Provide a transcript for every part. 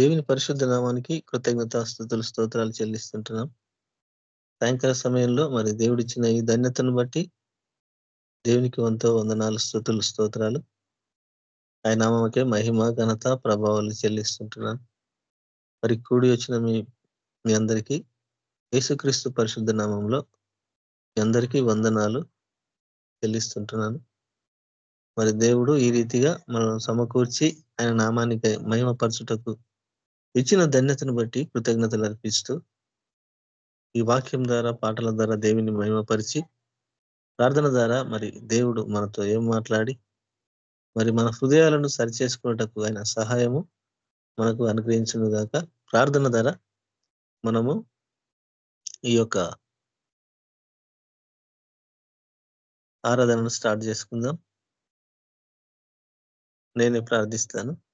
దేవుని పరిశుద్ధ నామానికి కృతజ్ఞత స్థుతులు స్తోత్రాలు చెల్లిస్తుంటున్నాం. సాయంకాల సమయంలో మరి దేవుడిచ్చిన ఈ ధన్యతను బట్టి దేవునికి వంతో వందనాలు స్థుతులు స్తోత్రాలు. ఆయన నామకే మహిమ ఘనత ప్రభావాలు చెల్లిస్తుంటున్నాను మరి కూడి వచ్చిన మీ మీ అందరికీ యేసుక్రీస్తు పరిశుద్ధ నామంలో మీ అందరికీ వందనాలు చెల్లిస్తుంటున్నాను. మరి దేవుడు ఈ రీతిగా మనం సమకూర్చి ఆయన నామానికి మహిమపరచుటకు ఇచ్చిన ధన్యతను బట్టి కృతజ్ఞతలు అర్పిస్తూ ఈ వాక్యం ద్వారా పాటల ద్వారా దేవుని మహిమపరిచి ప్రార్థన ద్వారా మరి దేవుడు మనతో ఏం మాట్లాడి మరి మన హృదయాలను సరిచేసుకున్నటకు ఆయన సహాయము మనకు అనుగ్రహించును గాక. ప్రార్థన ద్వారా మనము ఈ యొక్క ఆరాధనను స్టార్ట్ చేసుకుందాం. నేనే ప్రార్థిస్తాను.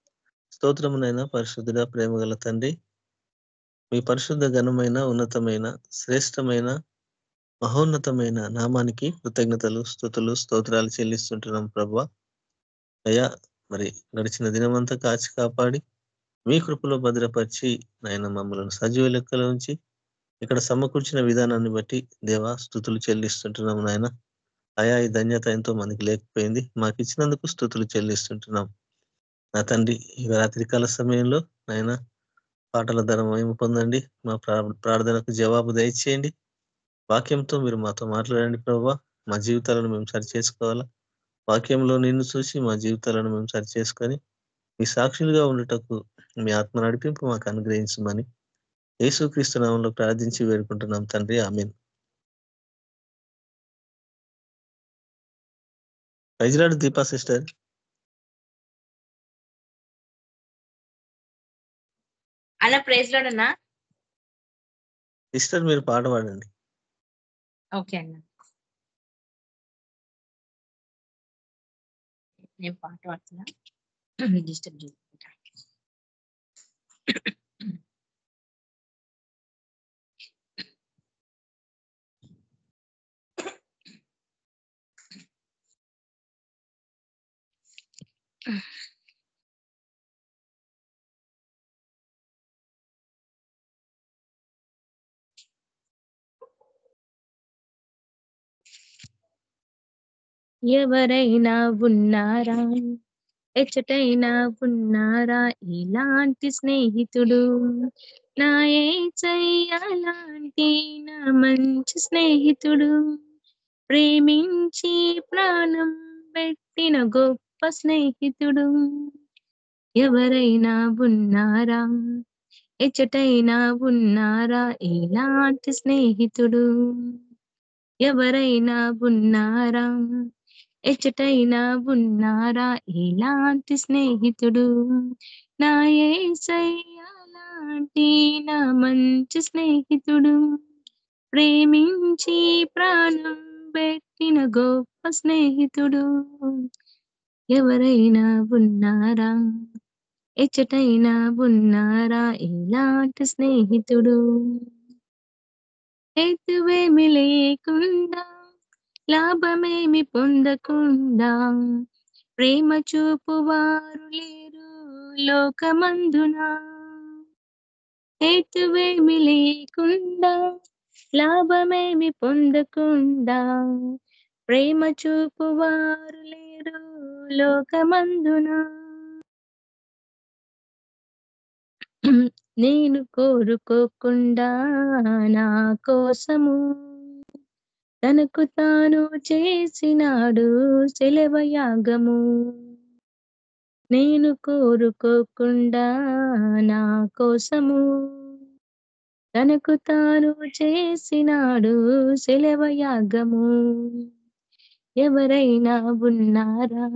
స్తోత్రమునైనా పరిశుద్ధుడ ప్రేమగల తండ్రి. మీ పరిశుద్ధ ఘనమైన ఉన్నతమైన శ్రేష్టమైన మహోన్నతమైన నామానికి కృతజ్ఞతలు స్థుతులు స్తోత్రాలు చెల్లిస్తుంటున్నాం ప్రభా. అయ్యా మరి గడిచిన దినమంతా కాచి కాపాడి మీ కృపలో భద్రపరిచి నాయన మమ్మలను సజీవ లెక్కలో ఉంచి ఇక్కడ సమకూర్చిన విధానాన్ని బట్టి దేవా స్థుతులు చెల్లిస్తుంటున్నాం నాయన. అయా ఈ ధన్యత ఎంతో మందికి లేకపోయింది. మాకు ఇచ్చినందుకు స్థుతులు చెల్లిస్తుంటున్నాం. నా తండ్రి ఈ రాత్రికాల సమయంలో నాయన పాటల ధర మేము పొందండి. మా ప్రార్థనకు జవాబు దయచేయండి. వాక్యంతో మీరు మాతో మాట్లాడండి ప్రభావ మా జీవితాలను మేము సరి చేసుకోవాలా వాక్యంలో నిన్ను చూసి మా జీవితాలను మేము సరి చేసుకొని మీ సాక్షులుగా ఉండటకు మీ ఆత్మ నడిపింపు మాకు అనుగ్రహించమని యేసుక్రీస్తు నామంలో ప్రార్థించి వేడుకుంటున్నాం తండ్రి. ఆమెన్. వైజ్రాడు దీపా సిస్టర్. అన్న ప్రైజ్ లోడ్ అన్నా సిస్టర్ మీరు పాట పాడండి. ఓకే అన్న. నేను పాట పాడుతున్నా. డిస్టర్బ్ చేసుకుంటా ఎవరైనా ఉన్నారా? ఎచ్చటైనా ఉన్నారా? ఇలాంటి స్నేహితుడు. నా ఏ చెయ్యాలంటి నా మంచి స్నేహితుడు. ప్రేమించి ప్రాణం పెట్టిన గొప్ప స్నేహితుడు. ఎవరైనా ఉన్నారా? ఎచ్చటైనా ఉన్నారా? ఇలాంటి స్నేహితుడు. ఎవరైనా ఉన్నారా? ఎచ్చటైనా ఉన్నారా? ఇలాంటి స్నేహితుడు? నా ఏసయ్యలాంటి నా మంచి స్నేహితుడు. ప్రేమించి ప్రాణం పెట్టిన గొప్ప స్నేహితుడు. ఎవరైనా ఉన్నారా? ఎచ్చటైనా ఉన్నారా? ఇలాంటి స్నేహితుడు? హేతువేమి లేకుండా లాభమేమి పొందకుండా ప్రేమ చూపు వారు లేరు లోకమందున. హేతువేమి లేకుండా లాభమేమి పొందకుండా ప్రేమ చూపు వారు లేరు లోకమందున. నేను కోరుకోకుండా నా కోసము తనకు తాను చేసినాడు సెలవయాగము నేను కోరుకోకుండా నా కోసము. తనకు తాను చేసినాడు సెలవయాగము ఎవరైనా ఉన్నారా?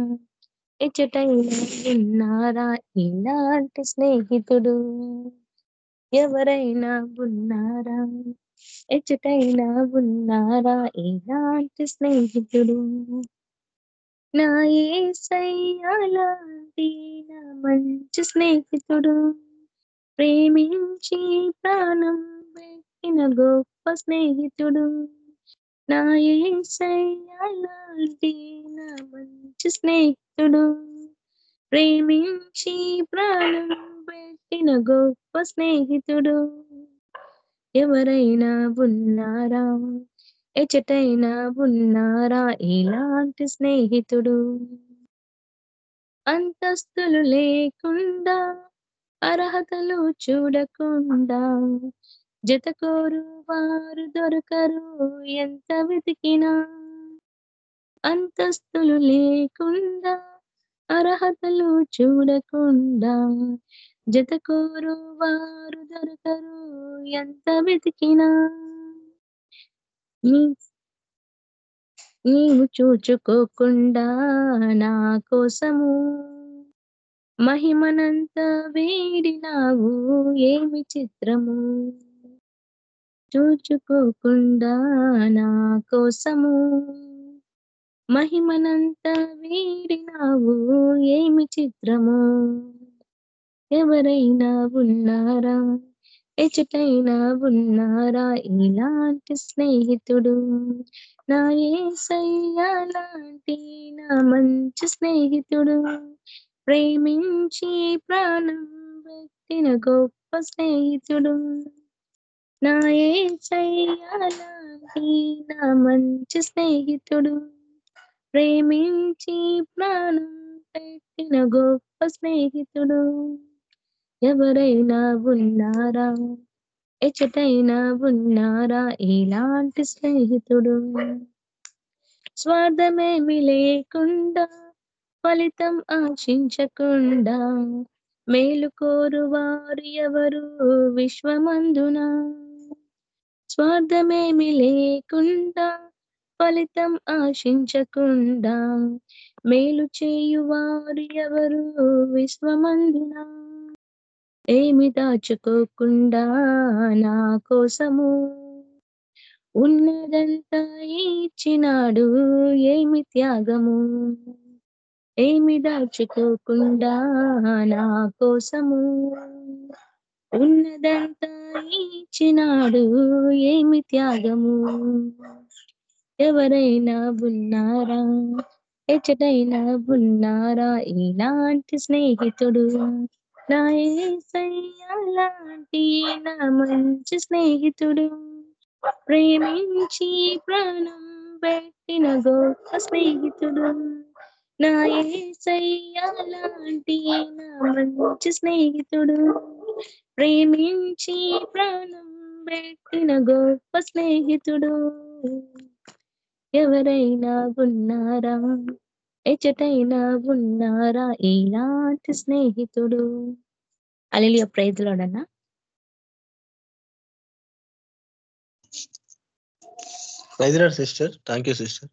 ఎచ్చటైనా ఉన్నారా ఇలాంటి స్నేహితుడు ఎవరైనా ఉన్నారా? ఎచ్చుటైనా ఉన్నారా? ఇలాంటి స్నేహితుడు? నా ఏసయ్యాలాంటి నా మంచి స్నేహితుడు. ప్రేమించి ప్రాణం పెట్టిన గొప్ప స్నేహితుడు. నా ఏసయ్యాలాంటి నా మంచి స్నేహితుడు. ప్రేమించి ప్రాణం పెట్టిన గొప్ప స్నేహితుడు. ఎవరైనా ఉన్నారా? ఎచటైనా ఉన్నారా? ఇలాంటి స్నేహితుడు? అంతస్తులు లేకుండా అర్హతలు చూడకుండా జతకోరు వారు దొరకరు ఎంత వెతికినా? అంతస్తులు లేకుండా అర్హతలు చూడకుండా జతకోరు వారు దొరకరు ఎంత వెతికినా? నీవు చూచుకోకుండా నా కోసము మహిమనంత వేడినావు ఏమి చిత్రము? చూచుకోకుండా నా కోసము మహిమనంత వేడినావు ఏమి చిత్రము? ఎవరైనా ఉన్నారా? ఎచటైనా ఉన్నారా? ఇలాంటి స్నేహితుడు నా ఏసయ్య లాంటి నా మంచి స్నేహితుడు. ప్రేమించి ప్రాణం పెట్టిన గొప్ప స్నేహితుడు నా ఏసయ్య లాంటి నా మంచి స్నేహితుడు. ప్రేమించి ప్రాణం పెట్టిన గొప్ప స్నేహితుడు. ఎవరైనా ఉన్నారా? ఎచటైనా ఉన్నారా? ఇలాంటి స్నేహితుడు? స్వార్థమేమి లేకుండా ఫలితం ఆశించకుండా మేలు కోరు వారు ఎవరు? విశ్వమందున. స్వార్థమేమి లేకుండా ఫలితం ఆశించకుండా మేలు చేయువారు ఎవరు? విశ్వమందున. ఏమి దాచుకోకుండా నా కోసము? ఉన్నదంతా ఇచ్చినాడు ఏమి త్యాగము? ఏమి దాచుకోకుండా నా కోసము? ఉన్నదంతా ఇచ్చినాడు ఏమి త్యాగము? ఎవరైనా ఉన్నారా? ఎచ్చటైనా ఉన్నారా? ఇలాంటి స్నేహితుడు నా ఏసయ్య నా మంచి స్నేహితుడు. ప్రేమించి ప్రాణం పెట్టిన గొప్ప స్నేహితుడు. నా ఏసయ్య నా మంచి స్నేహితుడు. ప్రేమించి ప్రాణం పెట్టిన గొప్ప స్నేహితుడు. ఎవరైనా ఉన్నారా? ఎచటైనా ఉన్నారా ఇలాంటి స్నేహితుడు. Alleluia ప్రైజ్లోడన్నా praise Lord sister. Thank you sister.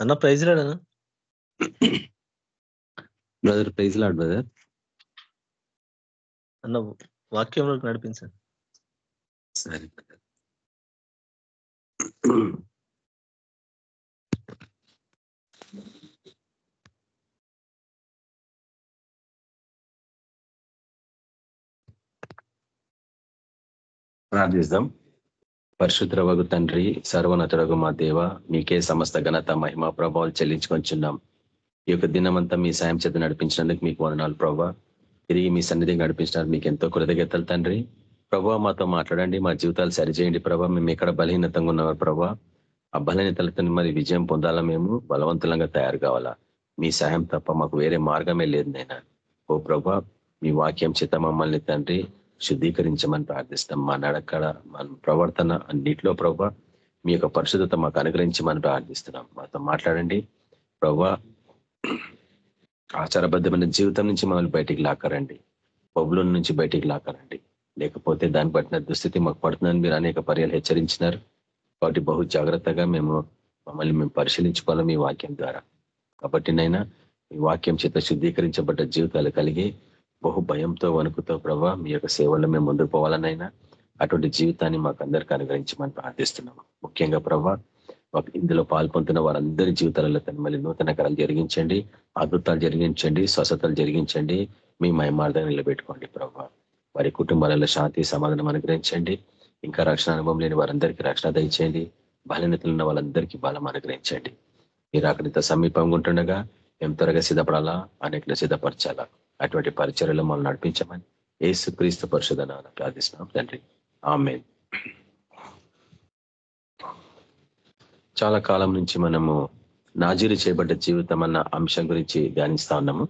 అన్న ప్రైజ్లాడ్ అన్న. Brother praise lord brother. అన్న వాక్యంలోకి నడిపించండి. సరే ప్రార్థిస్తాం. పరిశుద్రవగు తండ్రి సర్వనతుడగు మా దేవ మీకే సమస్త ఘనత మహిమ ప్రభావాలు చెల్లించుకొంచున్నాం ఈ యొక్క దినమంతా మీ సాయం చేత నడిపించినందుకు మీకు వందనాలు ప్రభావ తిరిగి మీ సన్నిధి నడిపించినందుకు మీకు ఎంతో కృతజ్ఞతలు తండ్రి. ప్రభావ మాతో మాట్లాడండి మా జీవితాలు సరిచేయండి ప్రభావ మేము ఎక్కడ బలహీనతంగా ఉన్నారు ప్రభావ ఆ బలహీనతలతో మరి విజయం పొందాలా మేము బలవంతులంగా తయారు కావాలా. మీ సహాయం తప్ప మాకు వేరే మార్గమే లేదు నైనా ఓ ప్రభా మీ వాక్యం చేత మమ్మల్ని తండ్రి శుద్ధీకరించమని ప్రార్థిస్తాం. మా నడకడ మన ప్రవర్తన అన్నిట్లో ప్రభా మీ యొక్క పరిశుద్ధత మాకు అనుగ్రహించమని ప్రార్థిస్తున్నాం. మాతో మాట్లాడండి. ప్రభా ఆచారబద్ధమైన జీవితం నుంచి మమ్మల్ని బయటికి లాక్కరండి. పబ్బుల నుంచి బయటికి లాక్కరండి. లేకపోతే దాన్ని బట్టిన దుస్థితి మాకు పడుతుందని మీరు అనేక పర్యాలు హెచ్చరించినారు. కాబట్టి బహు జాగ్రత్తగా మేము మమ్మల్ని మేము పరిశీలించుకోవాలి మీ వాక్యం ద్వారా. కాబట్టి నైనా మీ వాక్యం చేత శుద్ధీకరించబడ్డ జీవితాలు కలిగి బహు భయంతో వణుకుతో ప్రభా మీ యొక్క సేవల్లో మేము ముందుకు పోవాలనైనా అటువంటి జీవితాన్ని మాకు అందరికీ అనుగ్రహించమని ప్రార్థిస్తున్నాము ముఖ్యంగా ప్రభా మాకు ఇందులో పాల్పొందుతున్న వారందరి జీవితాలలో తను మళ్ళీ నూతనకరాలు జరిగించండి అద్భుతాలు జరిగించండి స్వస్థతలు జరిగించండి మీ మయమార్థం నిలబెట్టుకోండి ప్రభా. వారి కుటుంబాలలో శాంతి సమాధానం అనుగ్రహించండి ఇంకా రక్షణ అనుభవం లేని వారందరికీ రక్షణ దయచేయండి బలహీనతలు ఉన్న వాళ్ళందరికీ బలం అనుగ్రహించండి. మీరు అక్కడితో సమీపంగా ఉంటుండగా మేము త్వరగా సిద్ధపడాలా అనేకలు సిద్ధపరచాలా? అటువంటి పరిచర్యలు మనం నడిపించమని ఏసు క్రీస్తు పరిశుధన ప్రార్థిస్తున్నాం తండ్రి. ఆమె చాలా కాలం నుంచి మనము నాజీరు చేయబడ్డ జీవితం అన్న అంశం గురించి ధ్యానిస్తా ఉన్నాము.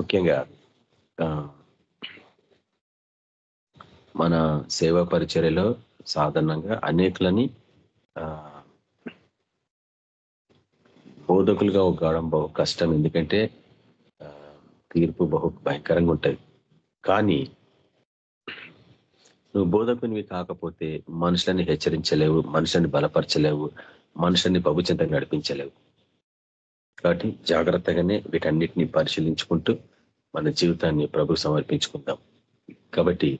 ముఖ్యంగా మన సేవా పరిచర్యలో సాధారణంగా అనేకులని ఆ, బోధకులుగా కావడం బహు కష్టం. ఎందుకంటే తీర్పు బహు భయంకరంగా ఉంటుంది. కానీ నువ్వు బోధకునివి కాకపోతే మనుషులని హెచ్చరించలేవు మనుషులని బలపరచలేవు మనుషుల్ని ప్రభుత్వంగా నడిపించలేవు. కాబట్టి జాగ్రత్తగానే వీటన్నిటిని పరిశీలించుకుంటూ మన జీవితాన్ని ప్రభు సమర్పించుకుందాం. కాబట్టి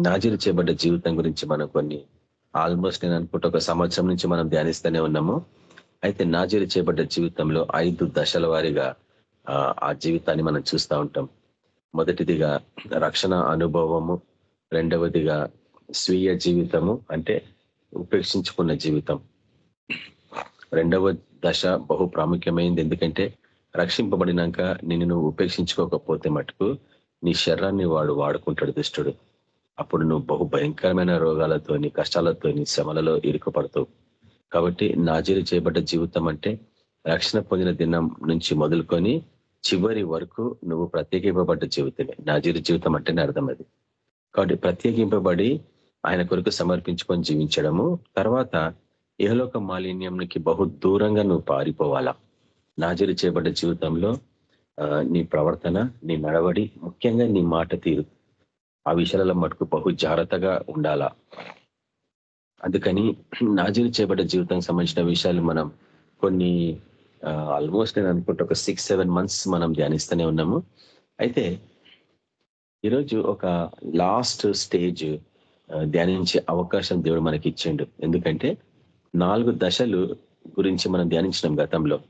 నాజీరు చేయబడ్డ జీవితం గురించి మనం కొన్ని ఆల్మోస్ట్ నేను అనుకుంటే ఒక సంవత్సరం నుంచి మనం ధ్యానిస్తూనే ఉన్నాము. అయితే నాజీరు చేపడ్డ జీవితంలో ఐదు దశల వారీగా ఆ, ఆ జీవితాన్ని మనం చూస్తూ ఉంటాం. మొదటిదిగా రక్షణ అనుభవము రెండవదిగా స్వీయ జీవితము అంటే ఉపేక్షించుకున్న జీవితం. రెండవ దశ బహు ప్రాముఖ్యమైంది. ఎందుకంటే రక్షింపబడినాక నిన్ను నువ్వు ఉపేక్షించుకోకపోతే మటుకు నీ శరీరాన్ని వాడు వాడుకుంటాడు దుష్టుడు. అప్పుడు నువ్వు బహు భయంకరమైన రోగాలతోని కష్టాలతోని శ్రమలలో ఇరుకుపడతావు. కాబట్టి నాజీరు చేయబడ్డ జీవితం అంటే రక్షణ పొందిన దినం నుంచి మొదలుకొని చివరి వరకు నువ్వు ప్రత్యేకింపబడ్డ జీవితమే. నాజీరు జీవితం అంటేనే అర్థం అది కాబట్టి ప్రత్యేకింపబడి ఆయన కొరకు సమర్పించుకొని జీవించడము. తర్వాత ఏలోక మాలిన్యంకి బహు దూరంగా నువ్వు పారిపోవాలా. నాజీరు చేయబడ్డ జీవితంలో ఆ, నీ ప్రవర్తన నీ నడవడి ముఖ్యంగా నీ మాట తీరు. ఆ విషయాలలో మటుకు బహు జాగ్రత్తగా ఉండాలా. అందుకని నాజీలు చేయబడ్డ జీవితానికి సంబంధించిన విషయాలు మనం కొన్ని ఆల్మోస్ట్ నేను అనుకుంటే ఒక సిక్స్ సెవెన్ మంత్స్ మనం ధ్యానిస్తూనే ఉన్నాము. అయితే ఈరోజు ఒక లాస్ట్ స్టేజ్ ధ్యానించే అవకాశం దేవుడు మనకి ఇచ్చిండు. ఎందుకంటే నాలుగు దశలు గురించి మనం ధ్యానించినాం గతంలో.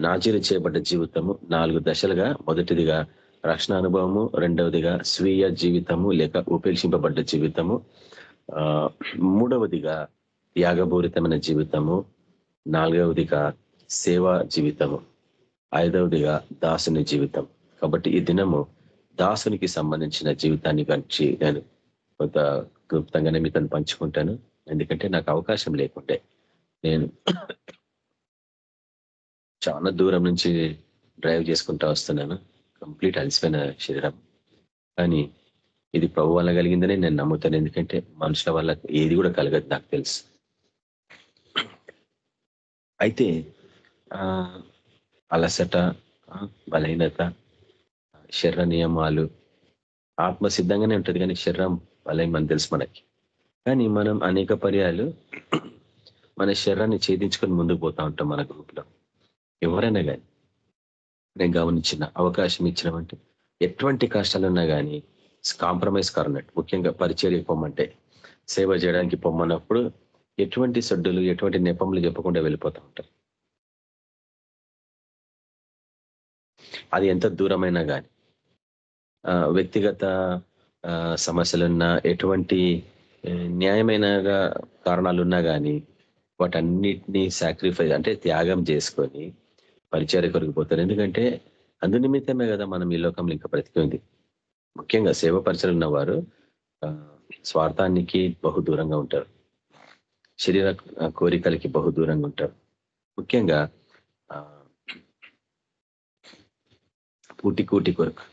నాజీలు చేయబడ్డ జీవితము నాలుగు దశలుగా. మొదటిదిగా రక్షణ అనుభవము రెండవదిగా స్వీయ జీవితము లేక ఉపేక్షింపబడ్డ జీవితము. మూడవదిగా త్యాగపూరితమైన జీవితము నాలుగవదిగా సేవా జీవితము ఐదవదిగా దాసుని జీవితం. కాబట్టి ఈ దినము దాసునికి సంబంధించిన జీవితాన్ని గురించి నేను కొంత క్లుప్తంగానే మీతో పంచుకుంటాను. ఎందుకంటే నాకు అవకాశం లేకుంటే నేను చాలా దూరం నుంచి డ్రైవ్ చేసుకుంటా వస్తున్నాను. కంప్లీట్ అలసిపోయిన శరీరం. కానీ ఇది ప్రభు వల్ల కలిగిందని నేను నమ్ముతాను. ఎందుకంటే మనుషుల వల్ల ఏది కూడా కలగదు నాకు తెలుసు. అయితే అలసట బలహీనత శరీర నియమాలు ఆత్మ సిద్ధంగానే ఉంటుంది కానీ శరీరం బలహీనమని తెలుసు మనకి. కానీ మనం అనేక పర్యాలు మన శరీరాన్ని ఛేదించుకొని ముందుకు పోతా ఉంటాం మన గ్రూప్లో. ఎవరైనా కానీ నేను గమనించిన అవకాశం ఇచ్చినామంటే ఎటువంటి కష్టాలు ఉన్నా కానీ కాంప్రమైజ్ కారన్నట్టు ముఖ్యంగా పరిచర్య పొమ్మంటే సేవ చేయడానికి పొమ్మన్నప్పుడు ఎటువంటి సొడ్డులు ఎటువంటి నెపములు చెప్పకుండా వెళ్ళిపోతూ ఉంటారు అది ఎంత దూరమైనా కానీ వ్యక్తిగత సమస్యలున్నా ఎటువంటి న్యాయమైనగా కారణాలున్నా కానీ వాటన్నిటినీ సాక్రిఫైస్ అంటే త్యాగం చేసుకొని పరిచయ కొరకు పోతారు. ఎందుకంటే అందు నిమిత్తమే కదా మనం ఈ లోకంలో ఇంకా బ్రతికింది ముఖ్యంగా సేవ పరిచయం ఉన్నవారు ఆ, స్వార్థానికి బహు దూరంగా ఉంటారు. శరీర కోరికలకి బహు దూరంగా ఉంటారు. ముఖ్యంగా ఆ, కూటి కూటి కొరకు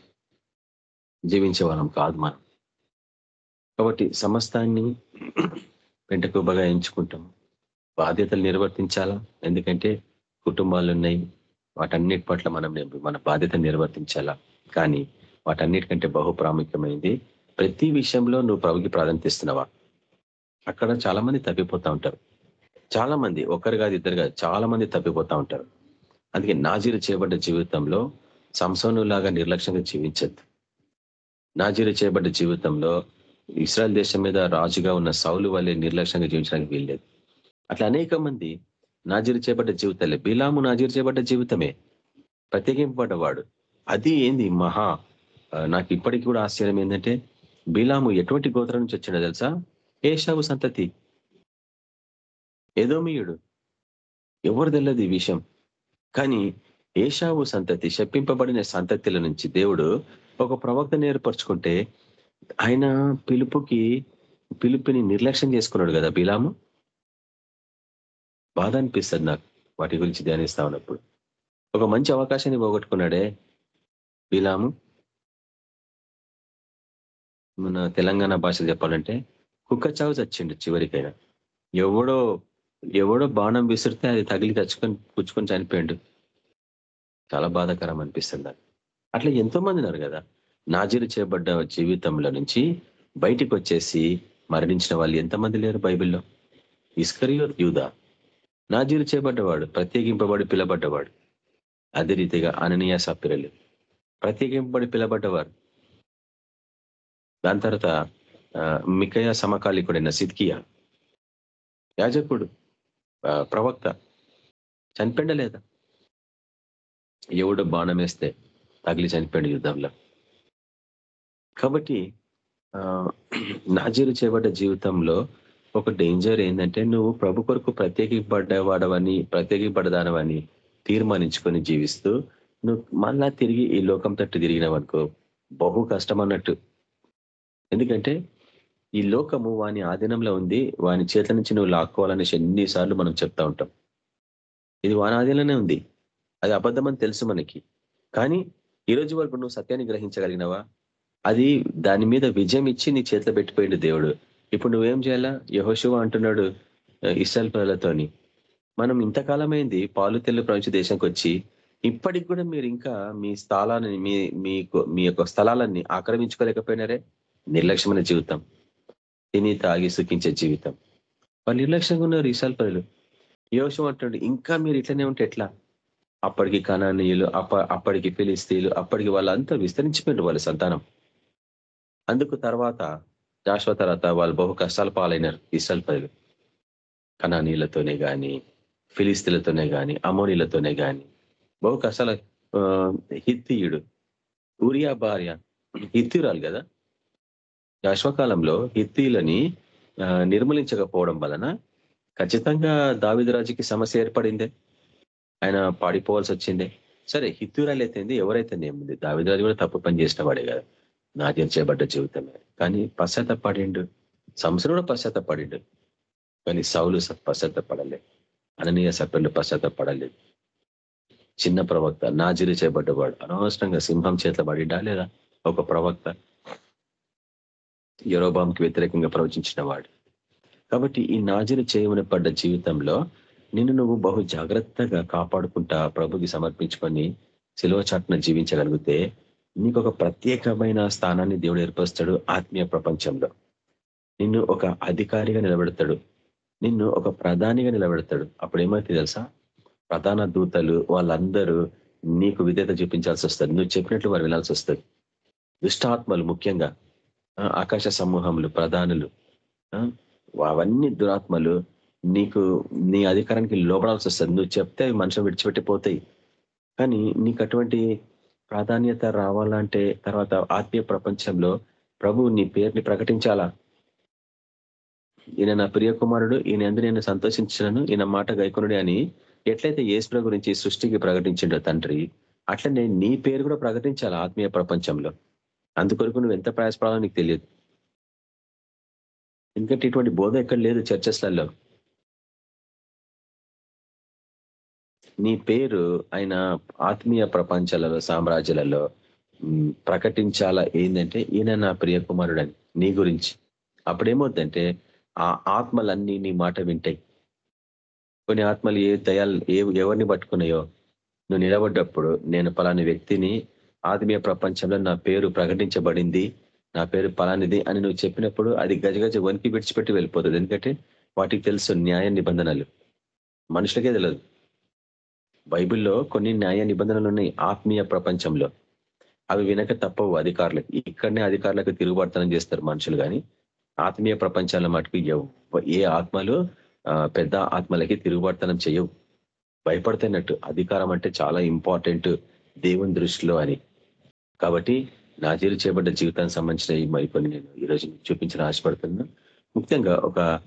జీవించే వాళ్ళం కాదు మనం. కాబట్టి సమస్తాన్ని పెంటకుబ్బగా ఎంచుకుంటాం. బాధ్యతలు నిర్వర్తించాలా? ఎందుకంటే కుటుంబాలు ఉన్నాయి వాటన్నిటి పట్ల మనం మన బాధ్యత నిర్వర్తించాలా? కానీ వాటన్నిటికంటే బహు ప్రాముఖ్యమైంది ప్రతి విషయంలో నువ్వు ప్రభుకి ప్రాధాన్యత ఇస్తున్నావా? అక్కడ చాలా మంది తప్పిపోతా ఉంటారు. చాలా మంది ఒకరు కాదు ఇద్దరు కాదు చాలా మంది తప్పిపోతా ఉంటారు. అందుకే నాజీరు చేయబడ్డ జీవితంలో సంసోను లాగా నిర్లక్ష్యంగా జీవించద్దు. నాజీరు చేయబడ్డ జీవితంలో ఇస్రాయల్ దేశం మీద రాజుగా ఉన్న సౌలు వల్లే నిర్లక్ష్యంగా జీవించడానికి వీల్లేదు. అట్లా అనేక మంది నాజీరు చేయబడ్డ జీవితాలే. బిలాము నాజీరు చేయబడ్డ జీవితమే. ప్రత్యేకింపబడ్డవాడు. అది ఏంది? మహా. నాకు ఇప్పటికి కూడా ఆశ్చర్యం ఏంటంటే బిలాము ఎటువంటి గోత్రం నుంచి వచ్చిండో తెలుసా? ఏషావు సంతతి. ఏదోమియుడు. ఎవరు తెలియదు ఈ విషయం. కానీ ఏషావు సంతతి శప్పింపబడిన సంతతిల నుంచి దేవుడు ఒక ప్రవక్తను ఏర్పరచుకుంటే ఆయన పిలుపుకి పిలుపుని నిర్లక్ష్యం చేసుకున్నాడు కదా బిలాము? బాధ అనిపిస్తుంది నాకు వాటి గురించి ధ్యానిస్తా ఉన్నప్పుడు. ఒక మంచి అవకాశాన్ని పోగొట్టుకున్నాడే బిలాము? మన తెలంగాణ భాష చెప్పాలంటే కుక్క చావు చచ్చిండు చివరికైనా. ఎవడో ఎవడో బాణం విసిరితే అది తగిలి తెచ్చుకొని పుచ్చుకొని చనిపోయిండు. చాలా బాధాకరం అనిపిస్తుంది అట్లా ఎంతో మంది ఉన్నారు కదా నాజీరు చేయబడ్డ జీవితంలో నుంచి బయటికి వచ్చేసి మరణించిన వాళ్ళు ఎంతమంది లేరు బైబిల్లో? ఇస్కరియో యూదా. నాజీరు చేయబడ్డవాడు ప్రత్యేకింపబడి పిలబడ్డవాడు. అదే రీతిగా అననీయ సప్పిరలు ప్రత్యేకింపబడి పిలబడ్డవారు. దాని తర్వాత మికయ సమకాలికుడైన సిద్కియా యాజకుడు ప్రవక్త చనిపోయిండ లేదా ఎవడు బాణం వేస్తే తగిలి చనిపోయింది యుద్ధంలో. కాబట్టి నాజీరు చేయబడ్డ జీవితంలో ఒక డేంజర్ ఏంటంటే నువ్వు ప్రభు కొరకు ప్రత్యేకిపడ్డవాడవని ప్రత్యేకపడదానవని తీర్మానించుకొని జీవిస్తూ నువ్వు మళ్ళా తిరిగి ఈ లోకం తట్టు తిరిగినవనుకో బహు కష్టం అన్నట్టు ఎందుకంటే ఈ లోకము వాని ఆధీనంలో ఉంది వాని చేతుల నుంచి నువ్వు లాక్కోవాలనేసి ఎన్నిసార్లు మనం చెప్తా ఉంటాం. ఇది వాని ఆధీనంలోనే ఉంది. అది అబద్ధమని తెలుసు మనకి. కానీ ఈ రోజు వరకు నువ్వు సత్యాన్ని గ్రహించగలిగినవా? అది దాని మీద విజయం ఇచ్చి నీ చేతిలో పెట్టిపోయింది దేవుడు. ఇప్పుడు నువ్వేం చేయాలా? యహోశివ అంటున్నాడు ఇస్రాయల్ ప్రజలతోని. మనం ఇంతకాలమైంది పాలు తెల్లు ప్రపంచ దేశంకి వచ్చి ఇప్పటికి కూడా మీరు ఇంకా మీ స్థలాన్ని మీ మీ యొక్క స్థలాలన్నీ ఆక్రమించుకోలేకపోయినారే? నిర్లక్ష్యమైన జీవితం. తిని తాగి సుఖించే జీవితం. వాళ్ళు నిర్లక్ష్యంగా ఉన్నారు ఈసారి పనులు. యోషం అంటాడు ఇంకా మీరు ఇట్లనే ఉంటే ఎట్లా? అప్పటికి కణానీయులు అప్ప అప్పటికి ఫిలిస్తీన్లు అప్పటికి వాళ్ళంతా విస్తరించిపోయినారు వాళ్ళ సంతానం. అందుకు తర్వాత జాశ్వ తర్వాత వాళ్ళు బహు కష్టాలు పాలైనారు ఇస్రాల్ పనులు కణానీయులతోనే కానీ ఫిలిస్తీన్లతోనే కానీ అమోనీలతోనే కానీ బహు కష్టాల హిత్తియుడు ఊరియా భార్య హిత్తిరాలు కదా? అశ్వకాలంలో హిత్తీలని నిర్మూలించకపోవడం వలన ఖచ్చితంగా దావిదరాజుకి సమస్య ఏర్పడిందే. ఆయన పాడిపోవాల్సి వచ్చిందే. సరే హిత్తురాలు అయితే ఎవరైతే ఏముంది దావిదరాజు కూడా తప్పు పని చేసిన వాడే కదా. నాట్యం చేయబడ్డ జీవితమే కానీ పశ్చాత్తపడిండు. సంవత్సరం కూడా పశ్చాత్తపడిండు. కానీ సౌలు పశ్చాత్తపడలే. అననీయ సభ్యులు పశ్చాత్తపడలేదు. చిన్న ప్రవక్త నాజిరి చేయబడ్డవాడు అనవసరంగా సింహం చేతిలో లేదా? ఒక ప్రవక్త. యరోబాంకి వ్యతిరేకంగా ప్రవచించిన వాడు. కాబట్టి ఈ నాజీలు చేయమని పడ్డ జీవితంలో నిన్ను నువ్వు బహు జాగ్రత్తగా కాపాడుకుంటా ప్రభుకి సమర్పించుకొని సిలువ చాటున జీవించగలిగితే నీకు ఒక ప్రత్యేకమైన స్థానాన్ని దేవుడు ఏర్పరుస్తాడు ఆత్మీయ ప్రపంచంలో. నిన్ను ఒక అధికారిగా నిలబెడతాడు. నిన్ను ఒక ప్రధానిగా నిలబెడతాడు. అప్పుడు ఏమైతే తెలుసా? ప్రధాన దూతలు వాళ్ళందరూ నీకు విధేత చూపించాల్సి వస్తుంది. నువ్వు చెప్పినట్లు వారు వినాల్సి వస్తుంది. దుష్టాత్మలు ముఖ్యంగా ఆకాశ సమూహములు ప్రధానులు అవన్నీ దురాత్మలు. నీకు నీ అధికారానికి లోపడాల్సి వస్తుంది నువ్వు చెప్తే అవి మనుషులు విడిచిపెట్టిపోతాయి. కానీ నీకు అటువంటి ప్రాధాన్యత రావాలంటే తర్వాత ఆత్మీయ ప్రపంచంలో ప్రభు నీ పేరుని ప్రకటించాలా? ఈయన నా ప్రియ కుమారుడు ఈయన ఎందు నేను సంతోషించినను ఈయన మాట గైకొనుడి అని ఎట్లయితే ఏసుప్ర గురించి సృష్టికి ప్రకటించిండో తండ్రి అట్లనే నీ పేరు కూడా ప్రకటించాలి ఆత్మీయ ప్రపంచంలో? అందుకొరకు నువ్వు ఎంత ప్రయాసపడాలో నీకు తెలియదు. ఎందుకంటే ఇటువంటి బోధ ఎక్కడ లేదు చర్చస్లలో. నీ పేరు ఆయన ఆత్మీయ ప్రపంచాలలో సామ్రాజ్యాలలో ప్రకటించాలా ఏంటంటే ఈయన నా ప్రియ కుమారుడని నీ గురించి. అప్పుడేమవుతుందంటే ఆ ఆత్మలన్నీ నీ మాట వింటాయి. కొన్ని ఆత్మలు ఏ దయాలు ఏ ఎవరిని పట్టుకున్నాయో నువ్వు నిలబడ్డప్పుడు నేను పలాని వ్యక్తిని ఆత్మీయ ప్రపంచంలో నా పేరు ప్రకటించబడింది. నా పేరు పలానిది అని నువ్వు చెప్పినప్పుడు అది గజగజ వనికి విడిచిపెట్టి వెళ్ళిపోతుంది ఎందుకంటే వాటికి తెలుసు న్యాయ నిబంధనలు. మనుషులకే తెలియదు బైబిల్లో కొన్ని న్యాయ నిబంధనలు ఉన్నాయి ఆత్మీయ ప్రపంచంలో. అవి వినక తప్పవు అధికారులకు ఇక్కడనే అధికారులకు తిరుగుబడతనం చేస్తారు మనుషులు కానీ ఆత్మీయ ప్రపంచాల మటుకు ఏ ఆత్మలు పెద్ద ఆత్మలకి తిరుగుబడతనం చేయవు. భయపడుతున్నట్టు. అధికారం అంటే చాలా ఇంపార్టెంట్. దేవుని దృష్టిలో అని. కాబట్టి నాజీరు చేయబడ్డ జీవితానికి సంబంధించిన మరికొన్ని నేను ఈరోజు చూపించిన ఆశపడుతున్నా. ముఖ్యంగా ఒక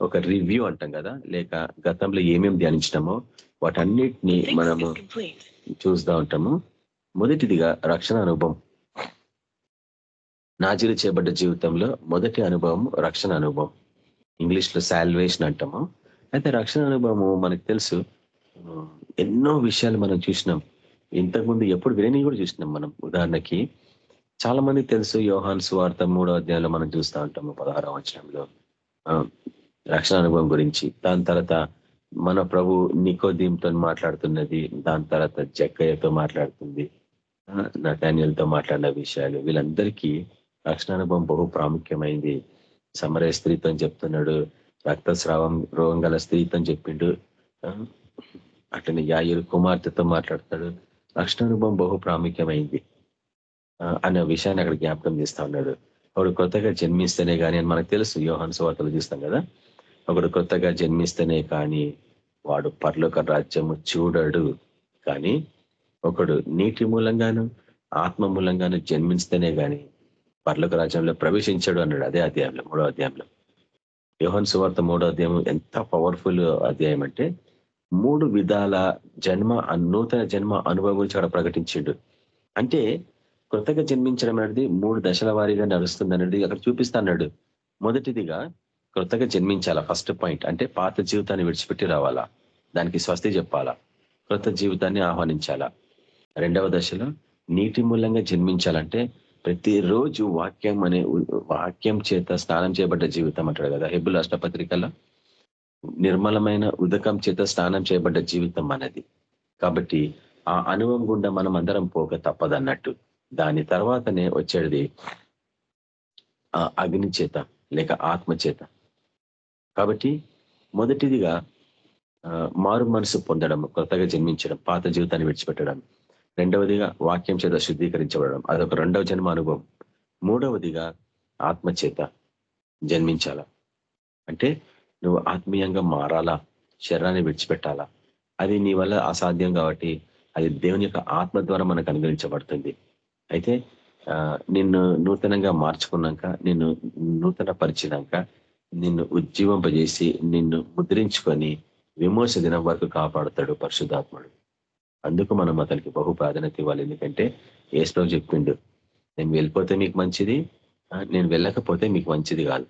ఒక రివ్యూ అంటాం కదా. లేక గతంలో ఏమేమి ధ్యానించినామో వాటన్నిటిని మనము చూస్తూ ఉంటాము. మొదటిదిగా రక్షణ అనుభవం. నాజీలు చేయబడ్డ జీవితంలో మొదటి అనుభవం రక్షణ అనుభవం. ఇంగ్లీష్లో సాల్వేషన్ అంటాము. అయితే రక్షణ అనుభవము మనకు తెలుసు. ఎన్నో విషయాలు మనం చూసినాం. ఇంతకుముందు ఎప్పుడు వినని కూడా చూసినాం మనం. ఉదాహరణకి చాలా మంది తెలుసు యోహాన్ సువార్త మూడో అధ్యాయంలో మనం చూస్తూ ఉంటాము పదహారవ వచనంలో. ఆ, రక్షణ అనుభవం గురించి. దాని తర్వాత మన ప్రభు నికోదీంతో మాట్లాడుతున్నది దాని తర్వాత జక్కయ్యతో మాట్లాడుతుంది నటాన్యలతో మాట్లాడిన విషయాలు. వీళ్ళందరికీ రక్షణ అనుభవం బహు ప్రాముఖ్యమైంది. సమరయ స్త్రీతో చెప్తున్నాడు రక్తస్రావం రోగం గల స్త్రీతో చెప్పిండు. ఆ, అట్లనే యాయురు కుమార్తెతో మాట్లాడతాడు రక్షణానుభవం బహు ప్రాముఖ్యమైంది. అనే విషయాన్ని అక్కడ జ్ఞాపకం చేస్తా ఉన్నాడు. ఒకడు కొత్తగా జన్మిస్తేనే కానీ అని మనకు తెలుసు యోహన్ సువార్తలు చూస్తాం కదా. ఒకడు కొత్తగా జన్మిస్తేనే కానీ వాడు పర్లోక రాజ్యము చూడడు. కానీ ఒకడు నీటి మూలంగాను ఆత్మ మూలంగాను జన్మిస్తేనే కానీ పర్లోక రాజ్యంలో ప్రవేశించాడు అన్నాడు అదే అధ్యాయంలో మూడో అధ్యాయంలో. యోహన్ సువార్త మూడో అధ్యాయం ఎంత పవర్ఫుల్ అధ్యాయం అంటే మూడు విధాల జన్మ నూతన జన్మ అనుభవం గురించి అక్కడ ప్రకటించిండు. అంటే కొత్తగా జన్మించడం అనేది మూడు దశల వారీగా నడుస్తుంది అనేది అక్కడ చూపిస్తా అన్నాడు మొదటిదిగా కొత్తగా జన్మించాలా? ఫస్ట్ పాయింట్ అంటే పాత జీవితాన్ని విడిచిపెట్టి రావాలా? దానికి స్వస్తి చెప్పాలా? కొత్త జీవితాన్ని ఆహ్వానించాలా? రెండవ దశలో నీటి మూలంగా జన్మించాలంటే ప్రతిరోజు వాక్యం అనే వాక్యం చేత స్నానం చేయబడ్డ జీవితం అంటాడు కదా హెబుల్ అష్టపత్రికలో నిర్మలమైన ఉదకం చేత స్నానం చేయబడ్డ జీవితం అనేది కాబట్టి ఆ అనుభవం గుండా మనం అందరం పోక తప్పదన్నట్టు. దాని తర్వాతనే వచ్చేది ఆ అగ్ని చేత లేక ఆత్మ చేత. కాబట్టి మొదటిదిగా మారు మనసు పొందడం కొత్తగా జన్మించడం పాత జీవితాన్ని విడిచిపెట్టడం. రెండవదిగా వాక్యం చేత శుద్ధీకరించబడడం. అదొక రెండవ జన్మ అనుభవం. మూడవదిగా ఆత్మచేత జన్మించాల. అంటే నువ్వు ఆత్మీయంగా మారాలా? శరీరాన్ని విడిచిపెట్టాలా? అది నీ వల్ల అసాధ్యం కాబట్టి అది దేవుని యొక్క ఆత్మ ద్వారా మనకు అనుగ్రహించబడుతుంది. అయితే నిన్ను నూతనంగా మార్చుకున్నాక నిన్ను నూతన పరిచినాక నిన్ను ఉజ్జీవింపజేసి నిన్ను ముద్రించుకొని విమోచ దినం వరకు కాపాడుతాడు పరిశుద్ధాత్ముడు. అందుకు మనం అతనికి బహు ప్రాధాన్యత ఇవ్వాలి. ఎందుకంటే ఏసులో చెప్పిండు నేను వెళ్ళిపోతే మీకు మంచిది నేను వెళ్ళకపోతే మీకు మంచిది కాదు.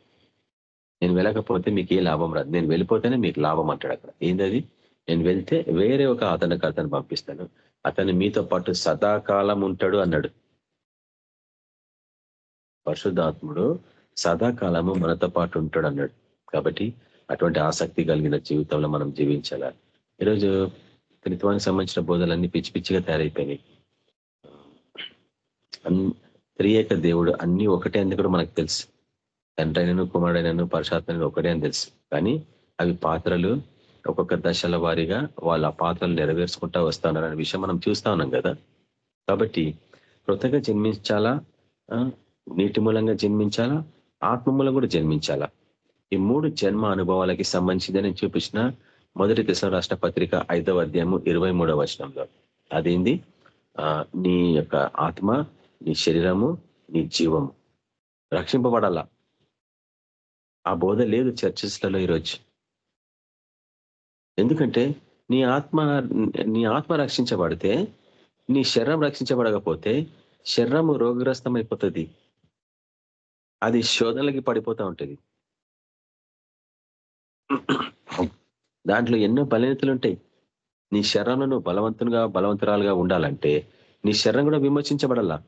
నేను వెళ్ళకపోతే మీకు ఏ లాభం రాదు. నేను వెళ్ళిపోతేనే మీకు లాభం అంటాడు అక్కడ. ఏంటది నేను వెళ్తే వేరే ఒక అతనికి అతను పంపిస్తాను. అతను మీతో పాటు సదాకాలం ఉంటాడు అన్నాడు. పరిశుద్ధాత్ముడు సదాకాలము మనతో పాటు ఉంటాడు అన్నాడు. కాబట్టి అటువంటి ఆసక్తి కలిగిన జీవితంలో మనం జీవించాల? ఈరోజు త్రిత్వానికి సంబంధించిన బోధలన్నీ పిచ్చి పిచ్చిగా తయారైపోయినాయి. త్రియేక దేవుడు అన్ని ఒకటే అని కూడా మనకు తెలుసు. తండ్రైనను కుమారుడైనను పరిశాత్మైన ఒకటే అని తెలుసు. కానీ అవి పాత్రలు ఒక్కొక్క దశల వారీగా వాళ్ళ ఆ పాత్రలు నెరవేర్చుకుంటా వస్తున్నారు అనే విషయం మనం చూస్తా ఉన్నాం కదా. కాబట్టి కృతగా జన్మించాలా? ఆ, నీటి మూలంగా జన్మించాలా? ఆత్మ మూలం కూడా జన్మించాలా? ఈ మూడు జన్మ అనుభవాలకి సంబంధించిందని చూపించిన మొదటి దశ రాష్ట్ర పత్రిక ఐదవ అధ్యాయము ఇరవై మూడవ వచనంలో. అదేంది? ఆ, నీ యొక్క ఆత్మ నీ శరీరము నీ జీవము. రక్షింపబడాలా? ఆ బోధ లేదు చర్చెస్లలో ఈరోజు. ఎందుకంటే నీ ఆత్మ నీ ఆత్మ రక్షించబడితే నీ శరీరం రక్షించబడకపోతే శరీరము రోగగ్రస్తం అయిపోతుంది అది శోధనలకి పడిపోతూ ఉంటుంది. దాంట్లో ఎన్నో బలహీనతలు ఉంటాయి నీ శరీరంలో నువ్వు బలవంతునిగా బలవంతురాలుగా ఉండాలంటే నీ శరీరం కూడా విమర్శించబడాలా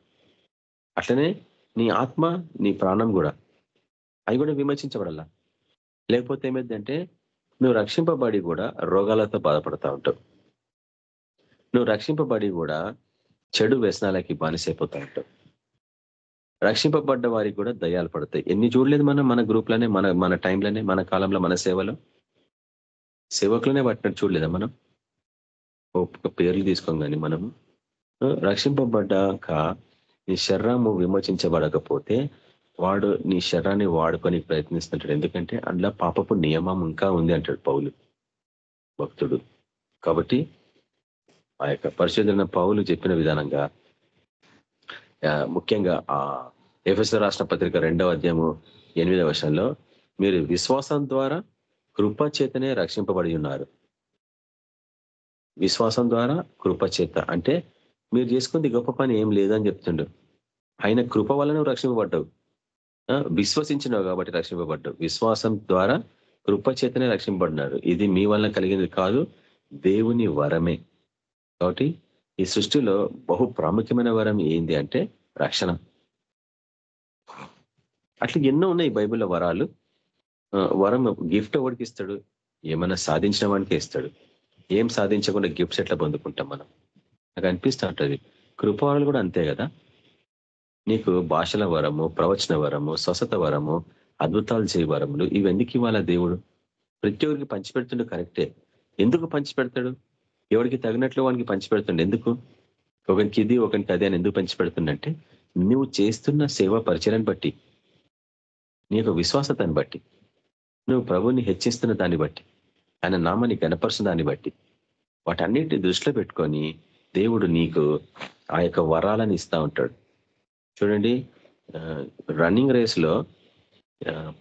అట్లనే నీ ఆత్మ నీ ప్రాణం కూడా. అవి కూడా విమర్శించబడాలా? లేకపోతే ఏమైందంటే నువ్వు రక్షింపబడి కూడా రోగాలతో బాధపడతా ఉంటావు. నువ్వు రక్షింపబడి కూడా చెడు వ్యసనాలకి బానిసైపోతా ఉంటావు. రక్షింపబడ్డ వారికి కూడా దయ్యాలు పడతాయి. ఎన్ని చూడలేదు మనం మన గ్రూప్లోనే మన మన టైంలోనే మన కాలంలో మన సేవలో? సేవకులనే పట్టినట్టు చూడలేదా మనం? ఒక్క పేర్లు తీసుకోం కానీ మనము. రక్షింపబడ్డాక నీ శరీరము విమోచించబడకపోతే వాడు నీ శరీరాన్ని వాడుకొని ప్రయత్నిస్తుంటాడు. ఎందుకంటే అందులో పాపపు నియమం ఇంకా ఉంది అంటాడు పౌలు. భక్తుడు. కాబట్టి ఆ యొక్క పరిశోధన పౌలు చెప్పిన విధానంగా ముఖ్యంగా ఆ ఎఫ్ఎస్ రాష్ట్ర పత్రిక రెండవ అధ్యాయము ఎనిమిదవ వర్షంలో మీరు విశ్వాసం ద్వారా కృప చేతనే రక్షింపబడి ఉన్నారు. విశ్వాసం ద్వారా కృపచేత అంటే మీరు చేసుకుంది గొప్ప పని ఏం లేదని చెప్తుండు. ఆయన కృప వలన రక్షింపబడ్డావు. విశ్వసించినావు కాబట్టి రక్షింపబడ్డావు. విశ్వాసం ద్వారా కృపచేతనే రక్షింపబడినారు. ఇది మీ వలన కలిగింది కాదు దేవుని వరమే. కాబట్టి ఈ సృష్టిలో బహు ప్రాముఖ్యమైన వరం ఏంది అంటే రక్షణ. అట్లా ఎన్నో ఉన్నాయి బైబిల్లో వరాలు. వరం గిఫ్ట్ ఎవరికి ఇస్తాడు? ఏమైనా సాధించిన వానికి ఇస్తాడు. ఏం సాధించకుండా గిఫ్ట్స్ ఎట్లా పొందుకుంటాం మనం? నాకు అనిపిస్తూ ఉంటుంది. కృపవాళ్ళు కూడా అంతే కదా. నీకు భాషల వరము ప్రవచన వరము స్వసత వరము అద్భుతాలు చేయ వరములు ఇవెందుకు ఇవ్వాలా దేవుడు? ప్రతి ఒక్కరికి పంచిపెడుతుండే కరెక్టే. ఎందుకు పంచిపెడతాడు? ఎవరికి తగినట్లు వానికి పంచిపెడుతుండే. ఎందుకు? ఒకరికి ఇది ఒకరికి అది అని ఎందుకు పంచిపెడుతుండంటే నువ్వు చేస్తున్న సేవ పరిచయాన్ని బట్టి నీ యొక్క విశ్వాసతని బట్టి నువ్వు ప్రభుని హెచ్చిస్తున్న దాన్ని బట్టి ఆయన నామాన్ని గనపరుచిన దాన్ని బట్టి వాటన్నిటిని దృష్టిలో పెట్టుకొని దేవుడు నీకు ఆ యొక్క వరాలను ఇస్తా ఉంటాడు. చూడండి రన్నింగ్ రేస్లో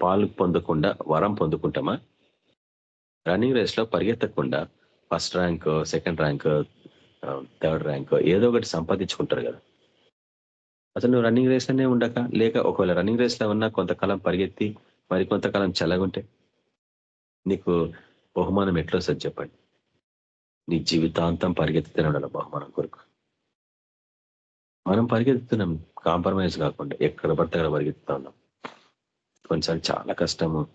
పాలు పొందకుండా వరం పొందుకుంటామా? రన్నింగ్ రేస్లో పరిగెత్తకుండా first rank second rank third rank ఏదో ఒకటి సంపాదించుకుంటారు కదా. అసలు నువ్వు రన్నింగ్ రేస్లోనే ఉండక లేక ఒకవేళ రన్నింగ్ రేస్లో ఉన్నా కొంతకాలం పరిగెత్తి మరి కొంతకాలం చల్లగుంటే? నీకు బహుమానం ఎట్లా వస్తుంది చెప్పండి. నీ జీవితాంతం పరిగెత్తితేనే ఉండాలి బహుమానం కొరకు మనం పరిగెత్తుతున్నాం. కాంప్రమైజ్ కాకుండా ఎక్కడ పడితే అక్కడ పరిగెత్తుతా ఉన్నాం. కొన్నిసార్లు చాలా కష్టము.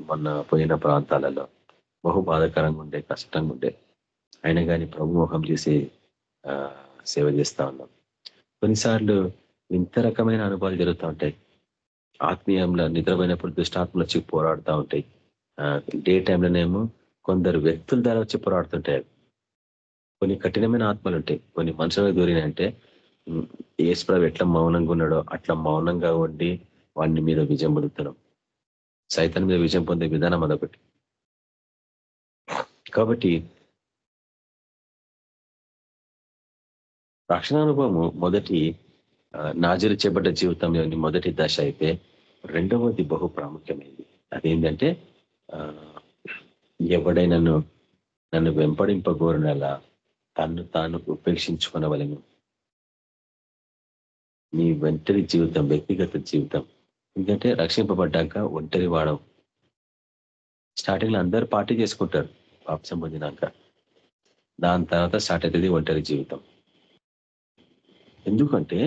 మొన్న పోయిన ప్రాంతాలలో బహు బాధాకరంగా ఉండే కష్టంగా ఉండే. అయినా కానీ ప్రభు చేసి సేవ చేస్తా ఉన్నాం. కొన్నిసార్లు ఇంత రకమైన అనుభవాలు జరుగుతూ ఉంటాయి. ఆత్మీయంలో నిద్రపోయినప్పుడు దుష్టాత్మలు వచ్చి పోరాడుతూ ఉంటాయి. డే టైంలోనేమో కొందరు వ్యక్తుల ద్వారా వచ్చి పోరాడుతుంటాయి కొన్ని కఠినమైన ఆత్మలు ఉంటాయి కొన్ని మనుషులకు దూరినాయంటే ఏసుప్రభు ఎట్లా మౌనంగా ఉన్నాడో అట్లా మౌనంగా ఉండి వాడిని మీద విజయం పొందుతున్నాం. సైతాన్ మీద విజయం పొందే విధానం అదొకటి. కాబట్టి రక్షణానుభవము మొదటి నాజరు చేపట్ట జీవితంలోని మొదటి దశ అయితే రెండవది బహు ప్రాముఖ్యమైనది. అదేంటంటే ఎవడైనా నన్ను వెంపడింపగోరినలా తను తాను ఉపేక్షించుకునవలను నీ ఒంటరి జీవితం వ్యక్తిగత జీవితం ఎందుకంటే రక్షింపబడ్డాక ఒంటరి వాడవు. స్టార్టింగ్లో అందరు పార్టీ చేసుకుంటారు పాపసం పొందినాక. దాని తర్వాత స్టార్ట్ అవుతుంది ఒంటరి జీవితం. ఎందుకంటే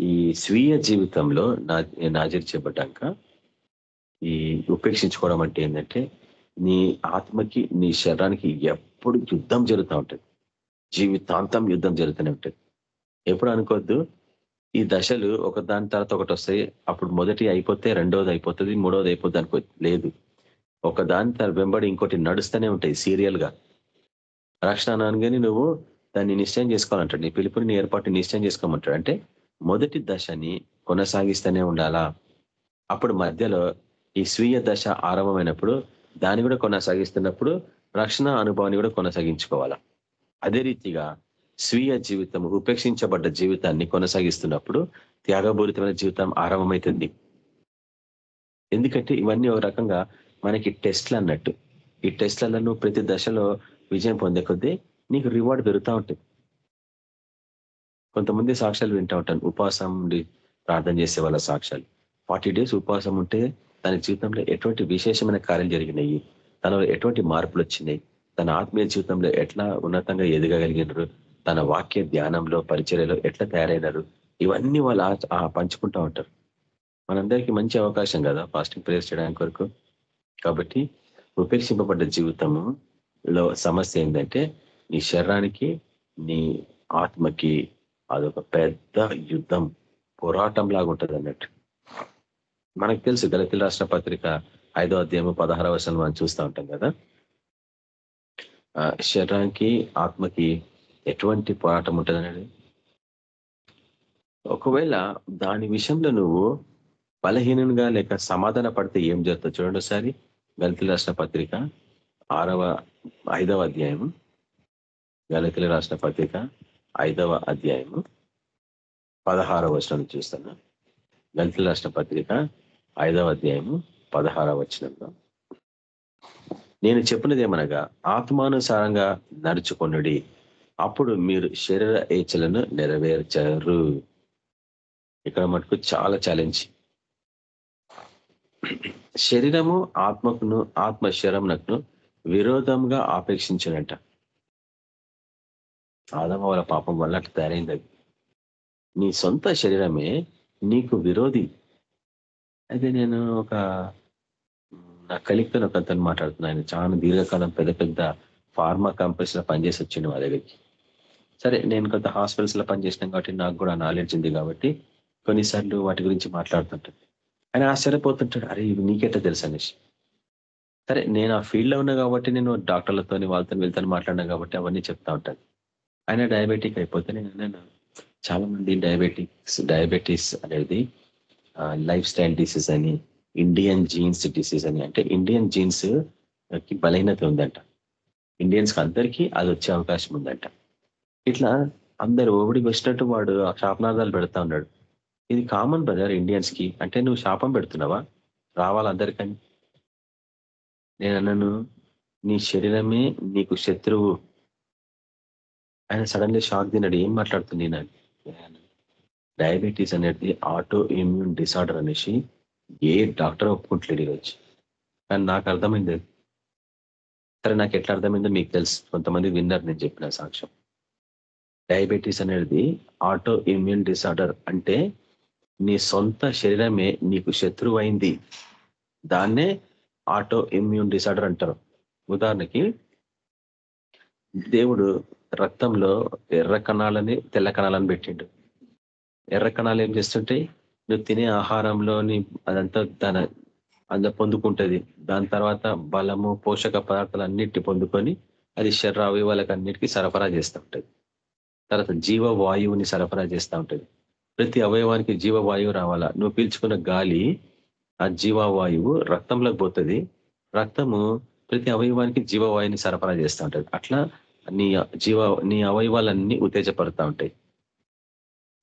ఈ స్వీయ జీవితంలో నా నాజరి చేపడ్డాక ఈ ఉపేక్షించుకోవడం అంటే ఏంటంటే నీ ఆత్మకి నీ శరీరానికి ఎప్పుడు యుద్ధం జరుగుతూ ఉంటుంది. జీవితాంతం యుద్ధం జరుగుతూనే ఉంటుంది. ఎప్పుడు అనుకోవద్దు ఈ దశలు ఒక దాని తర్వాత ఒకటి వస్తాయి. అప్పుడు మొదటి అయిపోతే రెండోది అయిపోతుంది మూడోది అయిపోద్ది అనుకో లేదు. ఒక దాని వెంబడి ఇంకోటి నడుస్తూనే ఉంటాయి సీరియల్గా. రక్షణ అనగానే నువ్వు దాన్ని నిశ్చయం చేసుకోవాలంటాడు. నీ పిలుపుని ఏర్పాటు నిశ్చయం చేసుకోమంటాడు. అంటే మొదటి దశని కొనసాగిస్తూనే ఉండాలా? అప్పుడు మధ్యలో ఈ స్వీయ దశ ఆరంభమైనప్పుడు దాన్ని కూడా కొనసాగిస్తున్నప్పుడు రక్షణ అనుభవాన్ని కూడా కొనసాగించుకోవాలా? అదే రీతిగా స్వీయ జీవితం ఉపేక్షించబడ్డ జీవితాన్ని కొనసాగిస్తున్నప్పుడు త్యాగపూరితమైన జీవితం ఆరంభమవుతుంది. ఎందుకంటే ఇవన్నీ ఒక రకంగా మనకి టెస్ట్లు అన్నట్టు. ఈ టెస్ట్లలో నువ్వు ప్రతి దశలో విజయం పొందే కొద్దీ నీకు రివార్డ్ పెరుగుతూ ఉంటుంది. కొంతమంది సాక్ష్యాలు వింటూ ఉంటాను ఉపవాసం నుండి ప్రార్థన చేసే వాళ్ళ సాక్ష్యాలు. ఫార్టీ డేస్ ఉపవాసం ఉంటే తన జీవితంలో ఎటువంటి విశేషమైన కార్యాలు జరిగినాయి? తనలో ఎటువంటి మార్పులు వచ్చినాయి? తన ఆత్మీయ జీవితంలో ఎట్లా ఉన్నతంగా ఎదగగలిగినారు? తన వాక్య ధ్యానంలో పరిచర్యలో ఎట్లా తయారైనారు? ఇవన్నీ వాళ్ళు పంచుకుంటూ ఉంటారు. మనందరికీ మంచి అవకాశం కదా ఫాస్టింగ్ ప్రేయర్ చేయడానికి వరకు. కాబట్టి ఉపేక్షింపబడ్డ జీవితంలో సమస్య ఏంటంటే నీ శరీరానికి నీ ఆత్మకి అదొక పెద్ద యుద్ధం పోరాటం లాగా ఉంటుంది అన్నట్టు మనకు తెలుసు దళితుల రాష్ట్ర పత్రిక ఐదో అధ్యాయము పదహార వర్షాలు మనం చూస్తూ ఉంటాం కదా? శరీరానికి ఆత్మకి ఎటువంటి పోరాటం ఉంటుంది అనేది ఒకవేళ దాని విషయంలో నువ్వు బలహీనంగా లేక సమాధాన పడితే ఏం జరుగుతుంది? చూడండి ఒకసారి దళితుల రాష్ట్ర పత్రిక ఆరవ ఐదవ అధ్యాయము. దళితుల రాష్ట్ర పత్రిక ఐదవ అధ్యాయము. పదహారవ వచనం చూస్తాను దళితుల రాష్ట్ర పత్రిక ఐదవ అధ్యాయము. పదహార వచనంలో. నేను చెప్పినది ఏమనగా ఆత్మానుసారంగా నడుచుకొనుడి అప్పుడు మీరు శరీర ఏచలను నెరవేర్చారు. ఇక్కడ మటుకు చాలా ఛాలెంజ్ శరీరము ఆత్మకును ఆత్మ శరీరంనకును విరోధంగా ఆపేక్షించినట్ట ఆదమ వాళ్ళ పాపం వల్ల అట్లా తయారైంది నీ సొంత శరీరమే నీకు విరోధి. అయితే నేను ఒక నా కలిక్తో ఒక అతను మాట్లాడుతున్నా ఆయన చాలా దీర్ఘకాలం పెద్ద పెద్ద ఫార్మా కంపెనీస్లో పనిచేసి వచ్చిండు మా దగ్గరికి. సరే నేను కొంత హాస్పిటల్స్లో పనిచేసినాం కాబట్టి నాకు కూడా నాలెడ్జ్ ఉంది కాబట్టి కొన్నిసార్లు వాటి గురించి మాట్లాడుతుంటుంది ఆయన ఆశ్చర్యపోతుంటాడు అరే ఇవి నీకెట్లా తెలుసు అనేసి? సరే నేను ఆ ఫీల్డ్లో ఉన్నా కాబట్టి నేను డాక్టర్లతో వాళ్ళతో వెళ్తాను మాట్లాడినా కాబట్టి అవన్నీ చెప్తా ఉంటాను ఆయన డయాబెటిక్ అయిపోతే నేను చాలామంది చాలా మంది డయాబెటిక్స్ డయాబెటీస్ అనేది లైఫ్ స్టైల్ డిసీజ్ అని ఇండియన్ జీన్స్ డిసీజ్ అని. అంటే ఇండియన్ జీన్స్కి బలహీనత ఉందంట. ఇండియన్స్కి అందరికీ అది వచ్చే అవకాశం ఉందంట. ఇట్లా అందరు ఓడికి వచ్చినట్టు వాడు ఆ శాపనార్థాలు పెడతా ఉన్నాడు. ఇది కామన్ బ్రదర్ ఇండియన్స్కి. అంటే నువ్వు శాపం పెడుతున్నావా? రావాలి అందరికని. నేను అన్నాను నీ శరీరమే నీకు శత్రువు. ఆయన సడన్లీ షాక్ తిన్నాడు. ఏం మాట్లాడుతుంది నేను డయాబెటీస్ అనేది ఆటో ఇమ్యూన్ డిసార్డర్ అనేసి ఏ డాక్టర్ ఒప్పుకుంటలేడు ఈరోజు. కానీ నాకు అర్థమైంది. సరే నాకు ఎట్లా అర్థమైందో మీకు తెలుసు. కొంతమంది విన్నారు నేను చెప్పిన సాక్ష్యం. డయాబెటీస్ అనేది ఆటో ఇమ్యూన్ డిసార్డర్ అంటే నీ సొంత శరీరమే నీకు శత్రువు అయింది దాన్నే ఆటో ఇమ్యూన్ డిసార్డర్ అంటారు. ఉదాహరణకి దేవుడు రక్తంలో ఎర్ర కణాలని తెల్ల కణాలని పెట్టిండు. ఎర్ర కణాలు ఏం చేస్తుంటాయి? నువ్వు తినే ఆహారంలోని అదంతా దాని అంత పొందుకుంటుంది. దాని తర్వాత బలము పోషక పదార్థాలు అన్నిటి పొందుకొని అది శరీర అవయవాలకు అన్నిటికీ సరఫరా చేస్తూ ఉంటుంది. తర్వాత జీవ వాయువుని సరఫరా చేస్తూ ఉంటుంది. ప్రతి అవయవానికి జీవ వాయువు రావాలా? నువ్వు పీల్చుకున్న గాలి ఆ జీవవాయువు రక్తంలోకి పోతుంది. రక్తము ప్రతి అవయవానికి జీవవాయువుని సరఫరా చేస్తూ ఉంటుంది. అట్లా నీ జీవ నీ అవయవాలన్నీ ఉత్తేజపడుతూ ఉంటాయి.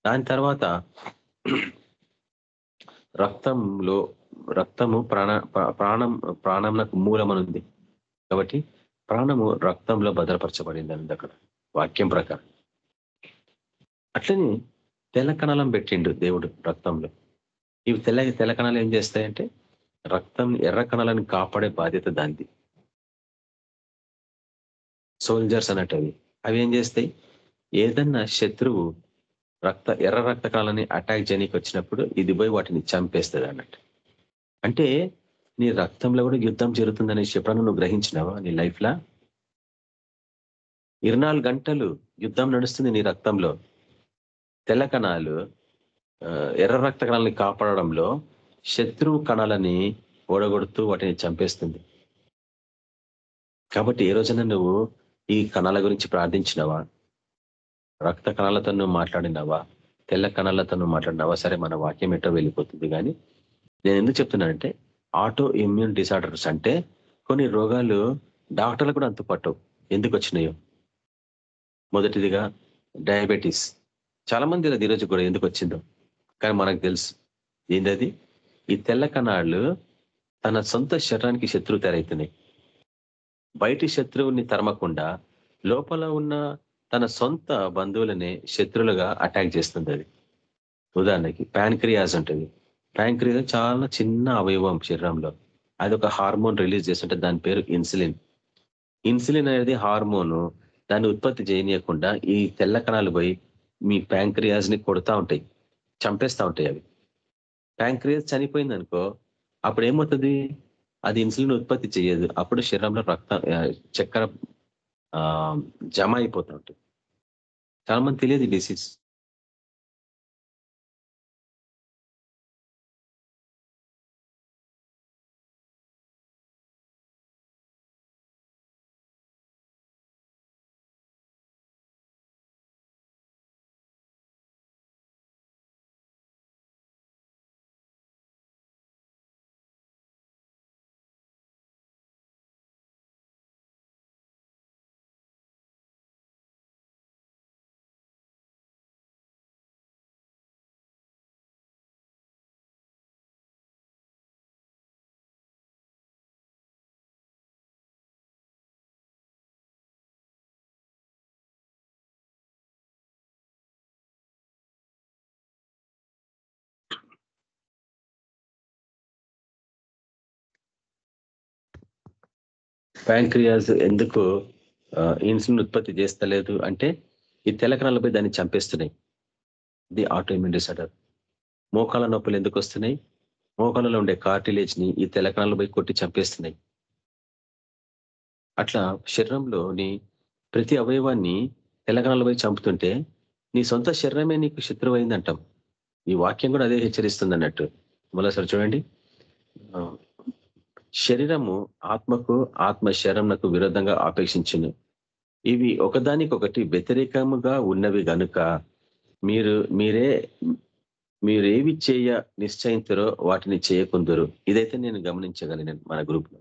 దాని తర్వాత రక్తంలో రక్తము ప్రాణ ప్రాణం ప్రాణంకు మూలమనుంది కాబట్టి ప్రాణము రక్తంలో భద్రపరచబడింది అన్నది అక్కడ వాక్యం ప్రకారం. అట్లనే తెల్ల పెట్టిండు దేవుడు రక్తంలో. ఇవి తెల్ల తెలకణాలు ఏం చేస్తాయంటే రక్తం ఎర్ర కణాలను కాపాడే బాధ్యత దాంది సోల్జర్స్ అన్నట్టు అవి. అవి ఏం చేస్తాయి? ఏదన్నా శత్రువు రక్త ఎర్ర రక్త కణాలని అటాక్ చేయడానికి వచ్చినప్పుడు ఇది పోయి వాటిని చంపేస్తుంది అన్నట్టు. అంటే నీ రక్తంలో కూడా యుద్ధం జరుగుతుందనే ఎప్పుడన్నా నువ్వు గ్రహించినావా నీ లైఫ్లా ఇరవై గంటలు యుద్ధం నడుస్తుంది నీ రక్తంలో. తెల్ల కణాలు ఎర్ర రక్త కణాలని కాపాడడంలో శత్రువు కణాలని ఓడగొడుతూ వాటిని చంపేస్తుంది. కాబట్టి ఏ రోజైనా నువ్వు ఈ కణాల గురించి ప్రార్థించినవా? రక్త కణాలతో మాట్లాడినావా? తెల్ల కణాలతో మాట్లాడినావా? సరే మన వాక్యం ఎటో వెళ్ళిపోతుంది కానీ నేను ఎందుకు చెప్తున్నానంటే ఆటో ఇమ్యూన్ డిసార్డర్స్ అంటే కొన్ని రోగాలు డాక్టర్లు కూడా అంతుపట్టవు ఎందుకు వచ్చినాయో. మొదటిదిగా డయాబెటీస్ చాలా మంది అది ఈరోజు కూడా ఎందుకు వచ్చిందో. కానీ మనకు తెలుసు. ఏంటది ఈ తెల్ల కణాలు తన సొంత శరీరానికి శత్రువు తయారవుతున్నాయి. బయటి శత్రువుని తరమకుండా లోపల ఉన్న తన సొంత బంధువులనే శత్రువులుగా అటాక్ చేస్తుంది అది. ఉదాహరణకి ప్యాన్క్రియాస్ ఉంటుంది. ప్యాంక్రియాస్ చాలా చిన్న అవయవం శరీరంలో. అది ఒక హార్మోన్ రిలీజ్ చేస్తుంటే దాని పేరు ఇన్సులిన్ ఇన్సులిన్ అనేది హార్మోను దాన్ని ఉత్పత్తి చేయనీయకుండా ఈ తెల్ల కణాలు పోయి మీ ప్యాంక్రియాస్ని ఉంటాయి. చంపేస్తూ ఉంటాయి అవి. ప్యాంక్రియాస్ చనిపోయింది అనుకో అప్పుడు ఏమవుతుంది? అది ఇన్సులిన్ ఉత్పత్తి చేయదు. అప్పుడు శరీరంలో రక్త చక్కెర జమ అయిపోతూ ఉంటుంది. చాలా మంది తెలియదు డిసీజ్ ప్యాంక్రియాస్ ఎందుకు ఇన్సులిన్ ఉత్పత్తి చేస్తలేదు అంటే ఈ తెలకణాలపై దాన్ని చంపేస్తున్నాయి. The autoimmune disorder. మోకాల నొప్పులు ఎందుకు వస్తున్నాయి? మోకాలలో ఉండే కార్టిలేజ్ని ఈ తెలకణాలపై కొట్టి చంపేస్తున్నాయి. అట్లా శరీరంలోని ప్రతి అవయవాన్ని తెలంగాణలో చంపుతుంటే నీ సొంత శరీరమే నీకు శత్రువు అయిందంటాం ఈ వాక్యం కూడా అదే హెచ్చరిస్తుంది అన్నట్టు మరోసారి చూడండి. శరీరము ఆత్మకు ఆత్మ శరీరంకు విరుద్ధంగా ఆపేక్షించును. ఇవి ఒకదానికొకటి వ్యతిరేకముగా ఉన్నవి గనుక మీరు మీరే మీరేవి చేయ నిశ్చయించరో వాటిని చేయకుందరు. ఇదైతే నేను గమనించగలను మన గ్రూప్లో.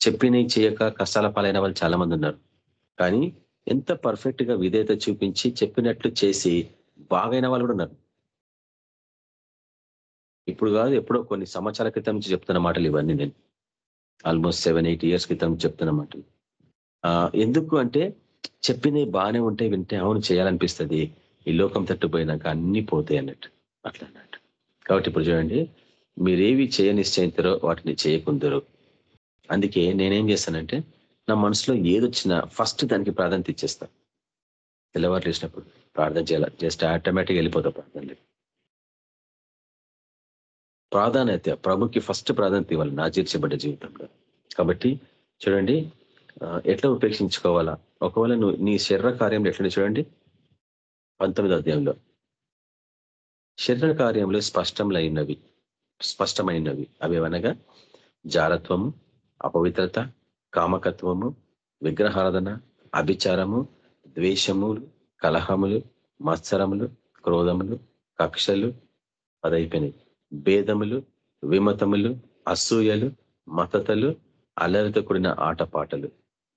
చెప్పినవి చేయక కష్టాల పాలైన వాళ్ళు చాలా మంది ఉన్నారు. కానీ ఎంత పర్ఫెక్ట్గా విధేయత చూపించి చెప్పినట్లు చేసి బాగైన వాళ్ళు కూడా ఉన్నారు. ఇప్పుడు కాదు ఎప్పుడో కొన్ని సంవత్సరాల క్రితం నుంచి చెప్తున్న మాటలు ఇవన్నీ నేను. ఆల్మోస్ట్ సెవెన్ ఎయిట్ ఇయర్స్ క్రితం చెప్తున్న మాటలు. ఎందుకు అంటే చెప్పినవి బాగానే ఉంటే వింటే అవును చేయాలనిపిస్తుంది. ఈ లోకం తట్టుపోయినాక అన్ని పోతాయి అన్నట్టు. అట్లా అన్నట్టు. కాబట్టి ఇప్పుడు చూడండి మీరేవి చేయనిశ్చయితారో వాటిని చేయకుందరు. అందుకే నేనేం చేస్తానంటే నా మనసులో ఏదొచ్చినా ఫస్ట్ దానికి ప్రాధాన్యత ఇచ్చేస్తాను తెల్లవారు లేచినప్పుడు ప్రార్థన చేయాలి? జస్ట్ ఆటోమేటిక్ వెళ్ళిపోతా ప్రార్థనలు ప్రాధాన్యత ప్రభుకి ఫస్ట్ ప్రాధాన్యత ఇవ్వాలి నా చేర్చబడ్డ జీవితంలో. కాబట్టి చూడండి ఎట్లా ఉపేక్షించుకోవాలా? ఒకవేళ నువ్వు నీ శరీర కార్యంలో ఎట్లా చూడండి? పంతొమ్మిది అధ్యాయంలో. శరీర కార్యంలో స్పష్టములైనవి స్పష్టమైనవి. అవి అనగా జారత్వము అపవిత్రత కామకత్వము విగ్రహారాధన అభిచారము ద్వేషములు కలహములు మత్సరములు క్రోధములు కక్షలు అదైపోయినాయి భేదములు విమతములు అసూయలు మతతలు అల్లరితో కూడిన ఆటపాటలు.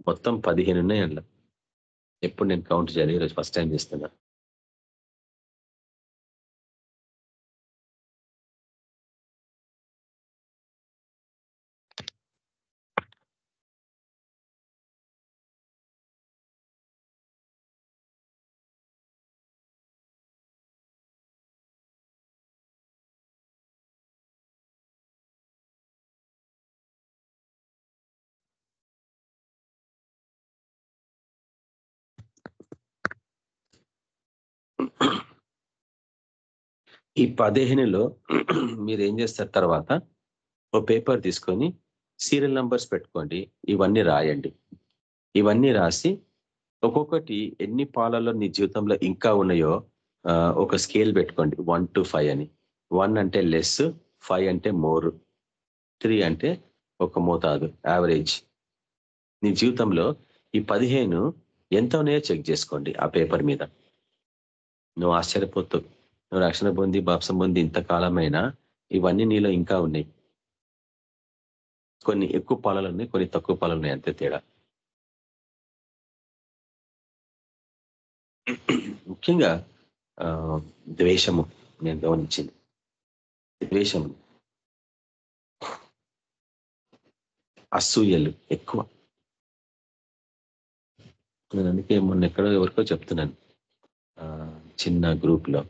మొత్తం పదిహేను ఉన్నాయి అందులో. ఎప్పుడు నేను కౌంట్ చేయాలి? ఈరోజు ఫస్ట్ టైం చేస్తున్నా. ఈ పదిహేనులో మీరు ఏం చేస్తారు తర్వాత? ఓ పేపర్ తీసుకొని సీరియల్ నంబర్స్ పెట్టుకోండి. ఇవన్నీ రాయండి. ఇవన్నీ రాసి ఒక్కొక్కటి ఎన్ని పాలలో నీ జీవితంలో ఇంకా ఉన్నాయో ఒక స్కేల్ పెట్టుకోండి. వన్ టు ఫైవ్ అని. వన్ అంటే లెస్ ఫైవ్ అంటే మోర్ త్రీ అంటే ఒక మోతాదు యావరేజ్. నీ జీవితంలో ఈ పదిహేను ఎంత ఉన్నాయో చెక్ చేసుకోండి ఆ పేపర్ మీద. నువ్వు ఆశ్చర్యపోతావు నువ్వు రక్షణ పొంది బాప్సం పొంది ఇంతకాలమైనా ఇవన్నీ నీలో ఇంకా ఉన్నాయి. కొన్ని ఎక్కువ పాలలు ఉన్నాయి కొన్ని తక్కువ పాలలు ఉన్నాయి. అంతే తేడా. ముఖ్యంగా ఆ, ద్వేషము నేను గమనించింది. ద్వేషము. అసూయలు ఎక్కువ. నేను అందుకే మొన్న ఎక్కడో ఎవరికో చెప్తున్నాను. ఆ, చిన్న గ్రూప్లో.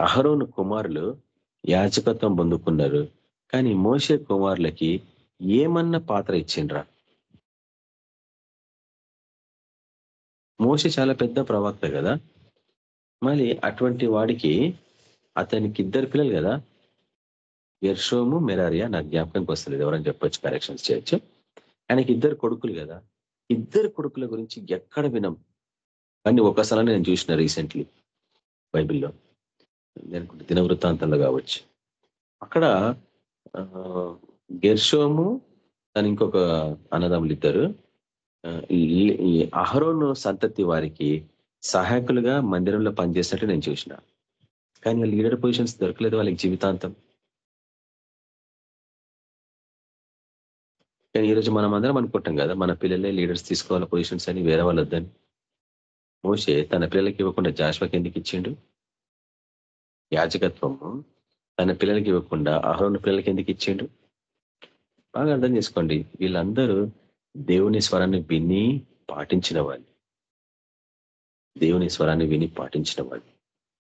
అహరోను కుమారులు యాచకత్వం పొందుకున్నారు కానీ మోసే కుమారులకి ఏమన్నా పాత్ర ఇచ్చిండ్రా? మోస చాలా పెద్ద ప్రవక్త కదా. మళ్ళీ అటువంటి వాడికి అతనికి ఇద్దరు పిల్లలు కదా. ఎర్షోము మెరారియా నా జ్ఞాపకంకి వస్తలేదు ఎవరైనా చెప్పొచ్చు కరెక్షన్స్ చేయొచ్చు. ఆయనకి ఇద్దరు కొడుకులు కదా. ఇద్దరు కొడుకుల గురించి ఎక్కడ వినం? కానీ ఒకసారి నేను చూసిన రీసెంట్లీ. బైబిల్లో. నేను దినవృత్తాంతంలో కావచ్చు. అక్కడ గెర్షోము తను ఇంకొక అన్నదమ్ములు ఇద్దరు. ఈ- అహరోను సంతతి వారికి సహాయకులుగా మందిరంలో పనిచేసినట్టు నేను చూసిన. కానీ లీడర్ పొజిషన్స్ దొరకలేదు వాళ్ళకి జీవితాంతం. కానీ ఈరోజు మనం అందరం అనుకుంటాం కదా మన పిల్లలే లీడర్స్ తీసుకోవాలి పొజిషన్స్ అని వేరే వాళ్ళు వద్దని. మోసే తన పిల్లలకి ఇవ్వకుండా జాష్వాకి ఎందుకు ఇచ్చిండు? యాజకత్వము తన పిల్లలకి ఇవ్వకుండా అహరోను పిల్లలకి ఎందుకు ఇచ్చిండు? బాగా అర్థం చేసుకోండి. వీళ్ళందరూ దేవుని స్వరాన్ని విని పాటించిన వాళ్ళు. దేవుని స్వరాన్ని విని పాటించిన వాళ్ళు.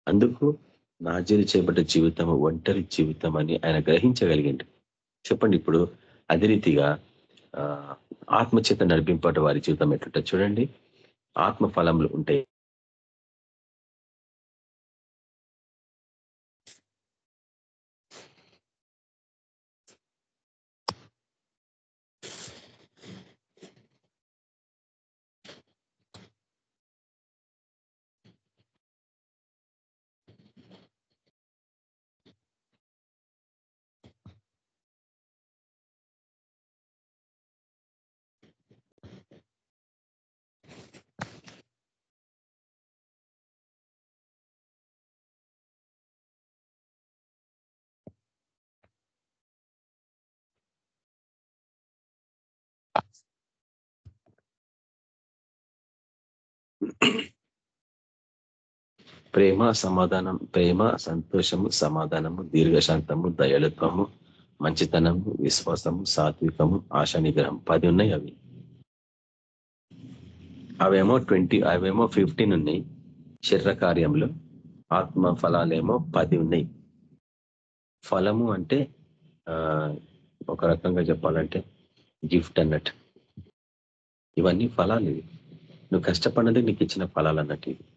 అందుకు నాజీలు చేయబడ్డ జీవితం ఒంటరి జీవితం అని ఆయన గ్రహించగలిగిండు. చెప్పండి ఇప్పుడు అదే రీతిగా ఆ, ఆత్మచేత నడిపింపట వారి జీవితం ఎట్లుంటుంది చూడండి. ఆత్మ ఫలములు ఉంటాయి. ప్రేమ సమాధానం ప్రేమ సంతోషము సమాధానము దీర్ఘశాంతము దయాళుత్వము మంచితనము విశ్వాసము సాత్వికము ఆశా నిగ్రహం పది ఉన్నాయి అవి. అవేమో ట్వంటీ అవేమో ఫిఫ్టీన్ ఉన్నాయి. శరీర కార్యంలో ఆత్మ ఫలాలేమో పది ఉన్నాయి. ఫలము అంటే ఒక రకంగా చెప్పాలంటే గిఫ్ట్ అన్నట్టు. ఇవన్నీ ఫలాలు ఇవి. నువ్వు కష్టపడినది నీకు ఇచ్చిన ఫలాలు అన్నట్టు ఇవి.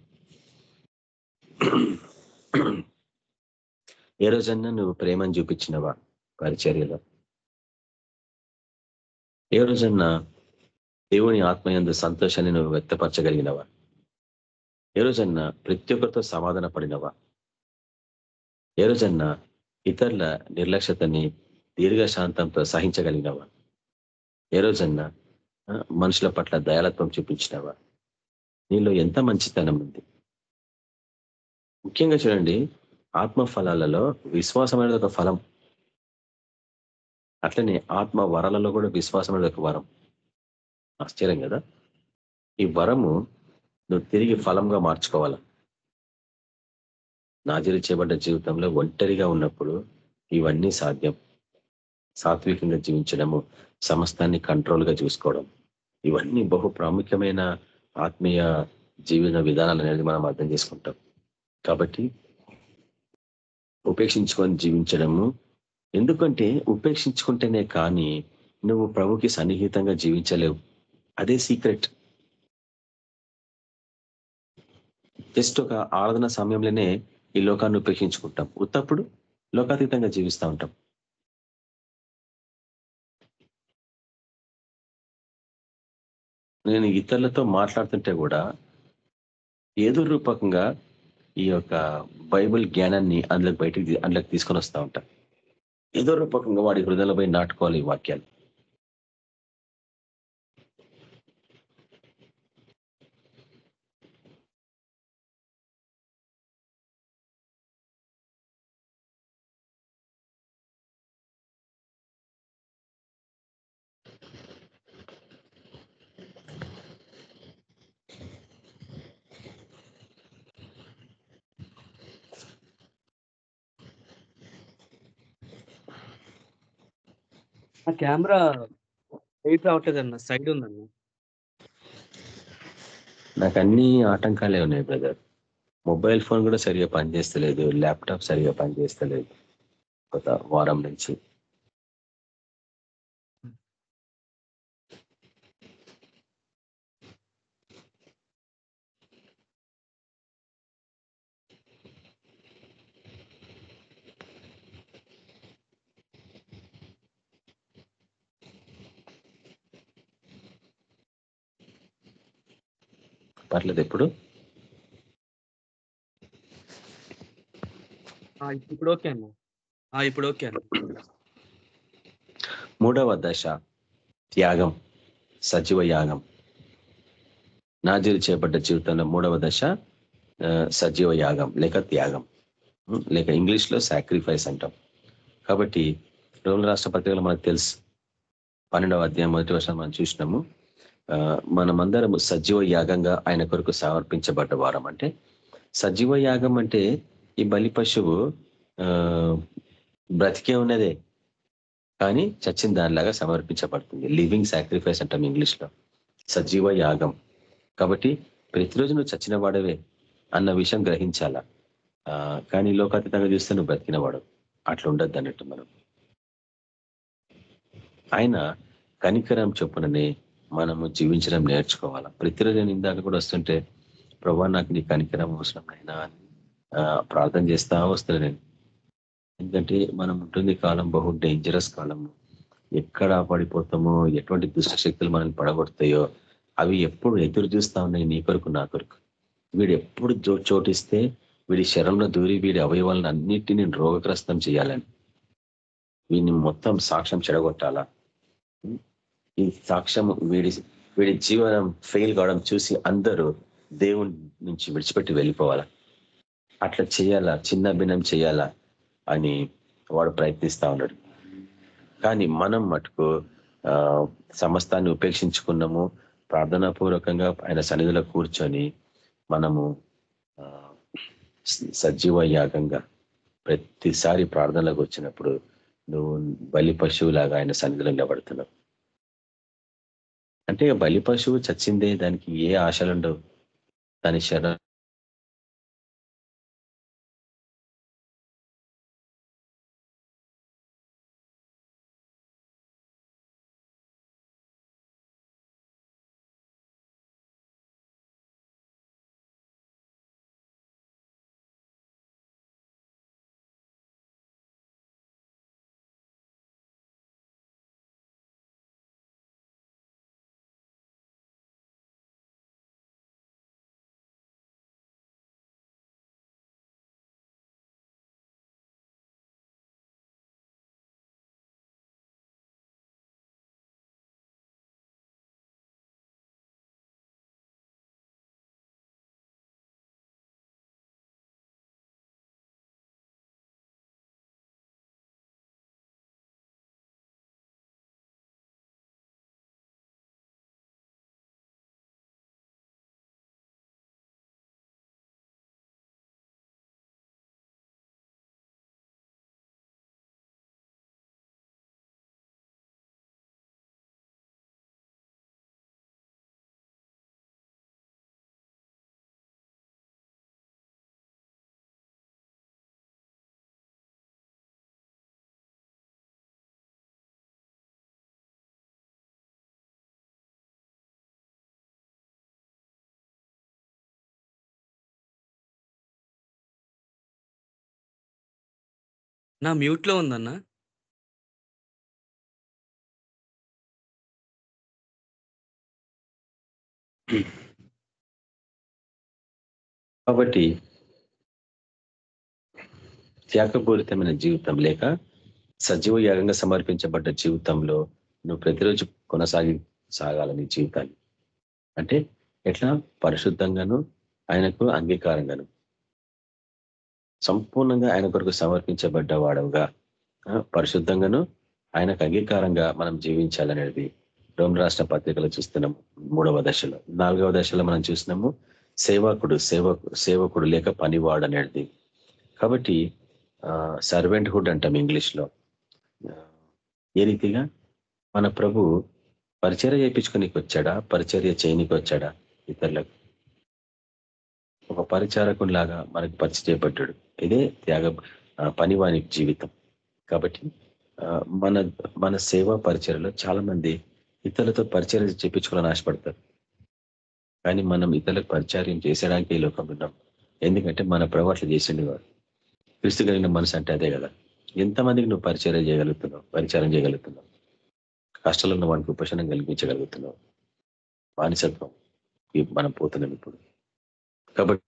ఏ రోజన్నా నువ్వు ప్రేమను చూపించినవా పరిచర్యలో? ఏ రోజన్నా దేవుని ఆత్మయందు సంతోషాన్ని నువ్వు వ్యక్తపరచగలిగినవా? ఏ రోజన్నా ప్రతి ఒక్కరితో సమాధాన పడినవా? ఏ రోజన్నా ఇతరుల నిర్లక్ష్యతని దీర్ఘశాంతంతో సహించగలిగినవా? ఏ రోజన్నా మనుషుల పట్ల దయాలత్వం చూపించినవా? నీలో ఎంత మంచితనం ఉంది? ముఖ్యంగా చూడండి ఆత్మ ఫలాలలో విశ్వాసం అనేది ఒక ఫలం. అట్లనే ఆత్మ వరాలలో కూడా విశ్వాసం అనేది ఒక వరం. ఆశ్చర్యం కదా? ఈ వరము నువ్వు తిరిగి ఫలంగా మార్చుకోవాలా? నాజరి చేయబడ్డ జీవితంలో ఒంటరిగా ఉన్నప్పుడు ఇవన్నీ సాధ్యం. సాత్వికంగా జీవించడము సమస్తాన్ని కంట్రోల్గా చూసుకోవడం. ఇవన్నీ బహు ప్రాముఖ్యమైన ఆత్మీయ జీవన విధానాలు అనేది మనం అర్థం చేసుకుంటాం. కాబట్టి ఉపేక్షించుకొని జీవించడము. ఎందుకంటే ఉపేక్షించుకుంటేనే కానీ నువ్వు ప్రభుకి సన్నిహితంగా జీవించలేవు. అదే సీక్రెట్. జస్ట్ ఒక ఆరాధన సమయంలోనే ఈ లోకాన్ని ఉపేక్షించుకుంటాం. ఉత్తప్పుడు లోకాతీతంగా జీవిస్తూ ఉంటాం. నేను ఇతరులతో మాట్లాడుతుంటే కూడా ఏదో రూపకంగా ఈ యొక్క బైబిల్ జ్ఞానాన్ని అందులోకి బయటకు అందులోకి తీసుకొని వస్తూ ఉంటారు ఏదో రూపకంగా వాడి హృదయంలో పోయి నాటుకోవాలి ఈ వాక్యాలు. నా కెమెరా ఎయిట్ రావట్లేదు అన్న సైడ్ ఉందన్న. నాకు అన్ని ఆటంకాలే ఉన్నాయి బ్రదర్. మొబైల్ ఫోన్ కూడా సరిగా పనిచేస్తలేదు ల్యాప్టాప్ సరిగా పనిచేస్తలేదు. కొత్త వారం నుంచి. పర్లేదు ఎప్పుడు ఇప్పుడు ఓకే అన్న. ఇప్పుడు ఓకే అన్న. మూడవ దశ త్యాగం సజీవ యాగం. నాజీరు చేపట్ట జీవితంలో మూడవ దశ సజీవ యాగం లేక త్యాగం. లేక ఇంగ్లీష్లో సాక్రిఫైస్ అంటాం. కాబట్టి రోమిల రాష్ట్ర పత్రికలో మనకు తెలుసు. పన్నెండవ అధ్యాయం మొదటి వర్షం మనం చూసినాము. మనమందరం మనమందరము సజీవ యాగంగా ఆయన కొరకు సమర్పించబడ్డ వారం. అంటే సజీవ యాగం అంటే ఈ బలి పశువు బ్రతికే ఉన్నదే కానీ చచ్చిన దానిలాగా సమర్పించబడుతుంది. లివింగ్ సాక్రిఫైస్ అంటాం ఇంగ్లీష్లో. సజీవ యాగం. కాబట్టి ప్రతిరోజు నువ్వు చచ్చిన వాడవే అన్న విషయం గ్రహించాలా? కానీ లోకాతీతంగా చూస్తే నువ్వు బ్రతికిన వాడు. అట్లా ఉండద్దు అన్నట్టు మనం. ఆయన కనికరం చొప్పుననే మనము జీవించడం నేర్చుకోవాలా? ప్రతిరోజు నేను ఇందాక కూడా వస్తుంటే ప్రభా నాకు నీ కనికరం అవసరం అయినా అని ప్రార్థన చేస్తా వస్తున్నా నేను. ఎందుకంటే మనం ఉంటుంది కాలం బహు డేంజరస్ కాలము ఎక్కడ పడిపోతామో ఎటువంటి దుష్ట శక్తులు మనల్ని పడగొడతాయో అవి ఎప్పుడు ఎదురు చూస్తా ఉన్నాయి నీ కొరకు నా కొరకు. వీడు ఎప్పుడు జో- చోటిస్తే వీడి శరంలో దూరి వీడి అవయవాలను అన్నిటినీ రోగగ్రస్తం చేయాలని. వీడిని మొత్తం సాక్ష్యం చెడగొట్టాలా? ఈ సాక్ష్యం వీడి వీడి జీవనం ఫెయిల్ కావడం చూసి అందరూ దేవుని నుంచి విడిచిపెట్టి వెళ్ళిపోవాలా? అట్లా చేయాలా? చిన్న భిన్నం చేయాలా? అని వాడు ప్రయత్నిస్తా ఉన్నాడు. కానీ మనం మటుకు సమస్తాన్ని ఉపేక్షించుకున్నాము. ప్రార్థనాపూర్వకంగా ఆయన సన్నిధిలో కూర్చొని మనము సజీవ యాగంగా ప్రతిసారి ప్రార్థనలోకి వచ్చినప్పుడు నువ్వు బలి పశువులాగా ఆయన సన్నిధిలో నిలబడుతున్నావు. అంటే బలి పశువు చచ్చిందే దానికి ఏ ఆశలుండవు. దాని శర నా మ్యూట్లో ఉందన్నా. ఉందన్న కాబట్టి త్యాగపూరితమైన జీవితం లేక సజీవ యాగంగా సమర్పించబడ్డ జీవితంలో నువ్వు ప్రతిరోజు కొనసాగి సాగాలని జీవితాన్ని. అంటే ఎట్లా? పరిశుద్ధంగాను ఆయనకు అంగీకారంగాను. సంపూర్ణంగా ఆయన కొరకు సమర్పించబడ్డ వాడవుగా పరిశుద్ధంగాను ఆయనకు అంగీకారంగా మనం జీవించాలనేది రోమ్ రాష్ట్ర పత్రికలో చూస్తున్నాము మూడవ దశలో. నాలుగవ దశలో మనం చూసినాము సేవకుడు సేవకు సేవకుడు లేక పనివాడు అనేది కాబట్టి సర్వెంట్ హుడ్ అంటాం ఇంగ్లీష్లో ఏ రీతిగా? మన ప్రభు పరిచర్య చేయించుకునికి వచ్చాడా? పరిచర్య చేయనికి వచ్చాడా? ఇతరులకు. ఒక పరిచారకుడు లాగా మనకు పరిచయం చేయబడ్డాడు. ఇదే త్యాగ పనివాని జీవితం. కాబట్టి మన మన సేవా పరిచయలో చాలా మంది ఇతరులతో పరిచయం చేపించుకోవాలని ఆశపడతారు. కానీ మనం ఇతరులకు పరిచయం చేసేయడానికి ఈ లోకంలో ఉన్నాం. ఎందుకంటే మన ప్రవర్తన చేసిండు వాడు క్రీస్తు కలిగిన మనసు అంటే అదే కదా. ఎంతమందికి నువ్వు పరిచయం చేయగలుగుతున్నావు పరిచారం చేయగలుగుతున్నావు? కష్టాలు ఉన్న వానికి ఉపశమనం కల్పించగలుగుతున్నావు బానిసత్వం మనం పోతున్నాం ఇప్పుడు. కాబట్టి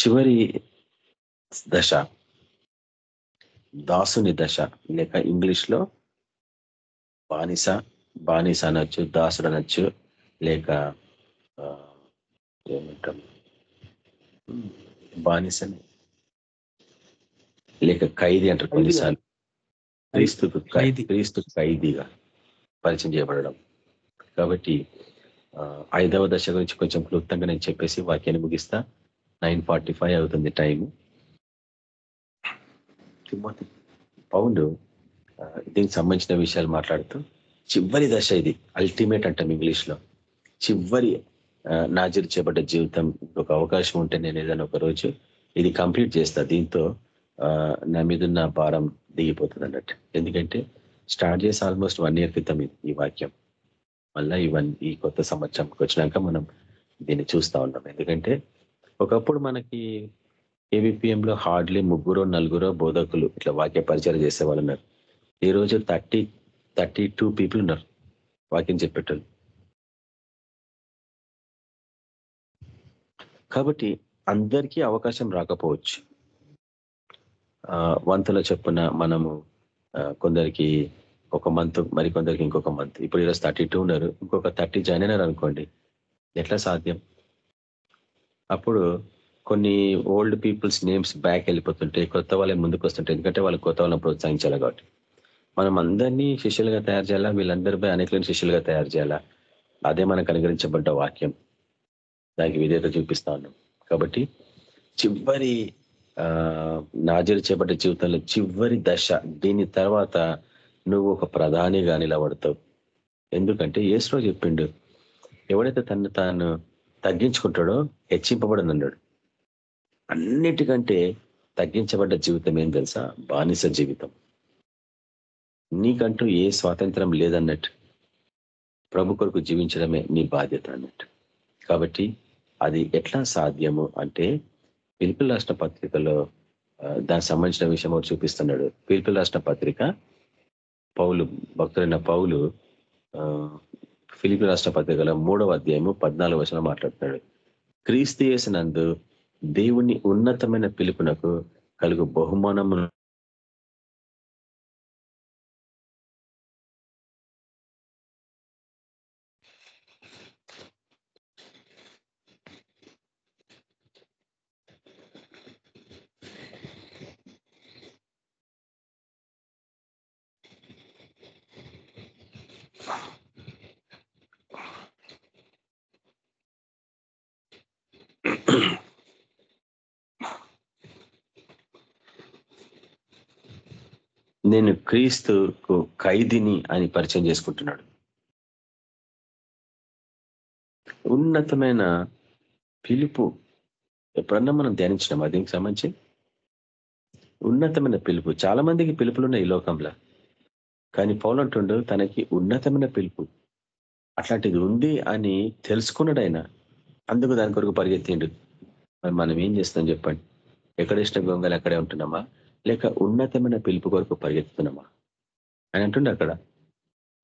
చివరి దశ దాసుని దశ లేక ఇంగ్లీష్లో బానిస బానిస అనొచ్చు దాసుడు అనొచ్చు లేక ఏమంటాం? బానిసని లేక ఖైదీ అంటారు కొన్నిసార్లు. క్రీస్తుకు ఖైదీ. క్రీస్తు ఖైదీగా పరిచయం చేయబడడం. కాబట్టి ఐదవ దశ గురించి కొంచెం క్లుప్తంగా నేను చెప్పేసి వాక్యాన్ని ముగిస్తా. నైన్ ఫార్టీ ఫైవ్ అవుతుంది టైం తిమ్మతి. దీనికి సంబంధించిన విషయాలు మాట్లాడుతూ చివరి దశ ఇది అల్టిమేట్ అంటాం ఇంగ్లీష్లో. చివరి ఆ, నాజీరు జీవితం ఒక అవకాశం ఉంటే నేను ఏదైనా ఒక రోజు ఇది కంప్లీట్ చేస్తా. దీంతో నా మీద ఉన్న భారం దిగిపోతుంది అన్నట్టు. ఎందుకంటే స్టార్ట్ చేసి ఆల్మోస్ట్ వన్ ఇయర్ క్రితం ఇది- ఈ వాక్యం. మళ్ళీ ఈ వన్ ఈ కొత్త సంవత్సరంకి వచ్చినాక మనం దీన్ని చూస్తూ ఉన్నాం. ఎందుకంటే ఒకప్పుడు మనకి ఏబిపిఎంలో హార్డ్లీ ముగ్గురో నలుగురో బోధకులు ఇట్లా వాక్య పరిచయం చేసే వాళ్ళు ఉన్నారు. ఈ రోజు థర్టీ థర్టీ టూ పీపుల్ ఉన్నారు వాక్యం చెప్పేటోళ్ళు. కాబట్టి అందరికీ అవకాశం రాకపోవచ్చు. ఆ, వంతుల చొప్పున మనము కొందరికి ఒక మంత్ మరి కొందరికి ఇంకొక మంత్. ఇప్పుడు ఈరోజు థర్టీ టూ ఉన్నారు. ఇంకొక థర్టీ జాయిన్ అయినారు అనుకోండి ఎట్లా సాధ్యం? అప్పుడు కొన్ని ఓల్డ్ పీపుల్స్ నేమ్స్ బ్యాక్ వెళ్ళిపోతుంటే కొత్త వాళ్ళే ముందుకు వస్తుంటే ఎందుకంటే వాళ్ళు కొత్త వాళ్ళని ప్రోత్సహించాలి కాబట్టి. మనం అందరినీ శిష్యులుగా తయారు చేయాలా? వీళ్ళందరిపై అనేకలను శిష్యులుగా తయారు చేయాలా? అదే మనకు అనుగ్రహించబడ్డ వాక్యం. దానికి విధేయత చూపిస్తా ఉన్నాం. కాబట్టి చివరి ఆ నాజరు చేపట్టే జీవితంలో చివరి దశ దీని తర్వాత నువ్వు ఒక ప్రధానిగా నిలబడతావు. ఎందుకంటే ఏసులో చెప్పిండు ఎవడైతే తను తాను తగ్గించుకుంటాడో హెచ్చింపబడని అన్నాడు అన్నిటికంటే తగ్గించబడ్డ జీవితం ఏం తెలుసా? బానిస జీవితం. నీకంటూ ఏ స్వాతంత్రం లేదన్నట్టు. ప్రభు కొరకు జీవించడమే నీ బాధ్యత అన్నట్టు. కాబట్టి అది ఎట్లా సాధ్యము అంటే పిలుపు రాష్ట్ర పత్రికలో దానికి సంబంధించిన విషయం ఒకటి చూపిస్తున్నాడు. పిలుపు రాష్ట్ర పత్రిక పౌలు భక్తులైన పౌలు ఫిలిపి రాష్ట్ర పత్రికలో మూడవ అధ్యాయము పద్నాలుగు వచనం మాట్లాడుతున్నాడు. క్రీస్తు చేసినందు దేవుని ఉన్నతమైన పిలుపునకు కలుగు బహుమానము నేను క్రీస్తుకు ఖైదీని అని పరిచయం చేసుకుంటున్నాడు. ఉన్నతమైన పిలుపు ఎప్పుడన్నా మనం ధ్యానించినాం దీనికి సంబంధించి ఉన్నతమైన పిలుపు. చాలా మందికి పిలుపులు ఉన్నాయి ఈ లోకంలో. కానీ పౌలంటుండు తనకి ఉన్నతమైన పిలుపు. అట్లాంటిది ఉంది అని తెలుసుకున్నాడు ఆయన. అందుకు దాని కొరకు పరిగెత్తిండు. మరి మనం ఏం చేస్తాం చెప్పండి? ఎక్కడ ఇష్టం గొంగలు అక్కడే ఉంటున్నామా? లేక ఉన్నతమైన పిలుపు కొరకు పరిగెత్తుతున్నామా? అని అంటుండే అక్కడ.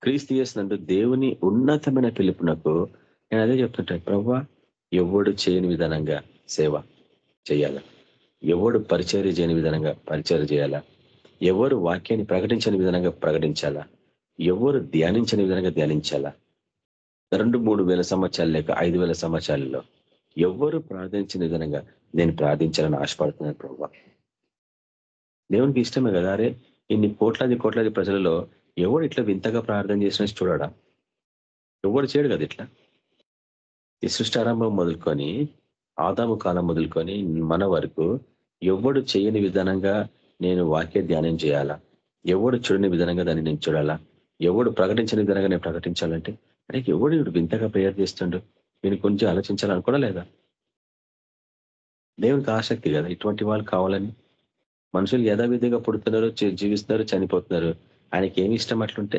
క్రీస్తు చేసినందుకు దేవుని ఉన్నతమైన పిలుపునకు నేను అదే చెప్తుంటా ప్రవ్వా ఎవడు చేయని విధానంగా సేవ చేయాలా? ఎవడు పరిచర్య చేయని విధానంగా పరిచర్య చేయాలా? ఎవరు వాక్యాన్ని ప్రకటించని విధానంగా ప్రకటించాలా? ఎవరు ధ్యానించని విధానంగా ధ్యానించాలా? రెండు మూడు వేల సంవత్సరాలు లేక ఐదు వేల సంవత్సరాలలో ఎవరు ప్రార్థించిన విధానంగా నేను ప్రార్థించాలని ఆశపడుతున్నాను ప్రభావ దేవునికి ఇష్టమే కదా? అరే ఇన్ని కోట్లాది కోట్లాది ప్రజలలో ఎవడు ఇట్లా వింతగా ప్రార్థన చేసినా చూడడా? ఎవడు చేయడు కదా ఇట్లా? ఈ సృష్టి ఆరంభం మొదలుకొని ఆదాము కాలం మొదలుకొని మన వరకు ఎవడు చేయని విధానంగా నేను వాక్య ధ్యానం చేయాలా? ఎవడు చూడని విధానంగా దాన్ని నేను చూడాలా? ఎవడు ప్రకటించని విధానంగా నేను ప్రకటించాలంటే? అరే ఎవడు ఇప్పుడు వింతగా ప్రేయర్ చేస్తుండు? నేను కొంచెం ఆలోచించాలనుకోవడం లేదా? దేవునికి ఆసక్తి కదా ఇటువంటి వాళ్ళు కావాలని? మనుషులు యథావిధిగా పుడుతున్నారు జీవిస్తున్నారు చనిపోతున్నారు. ఆయనకి ఏమి ఇష్టం అట్లుంటే?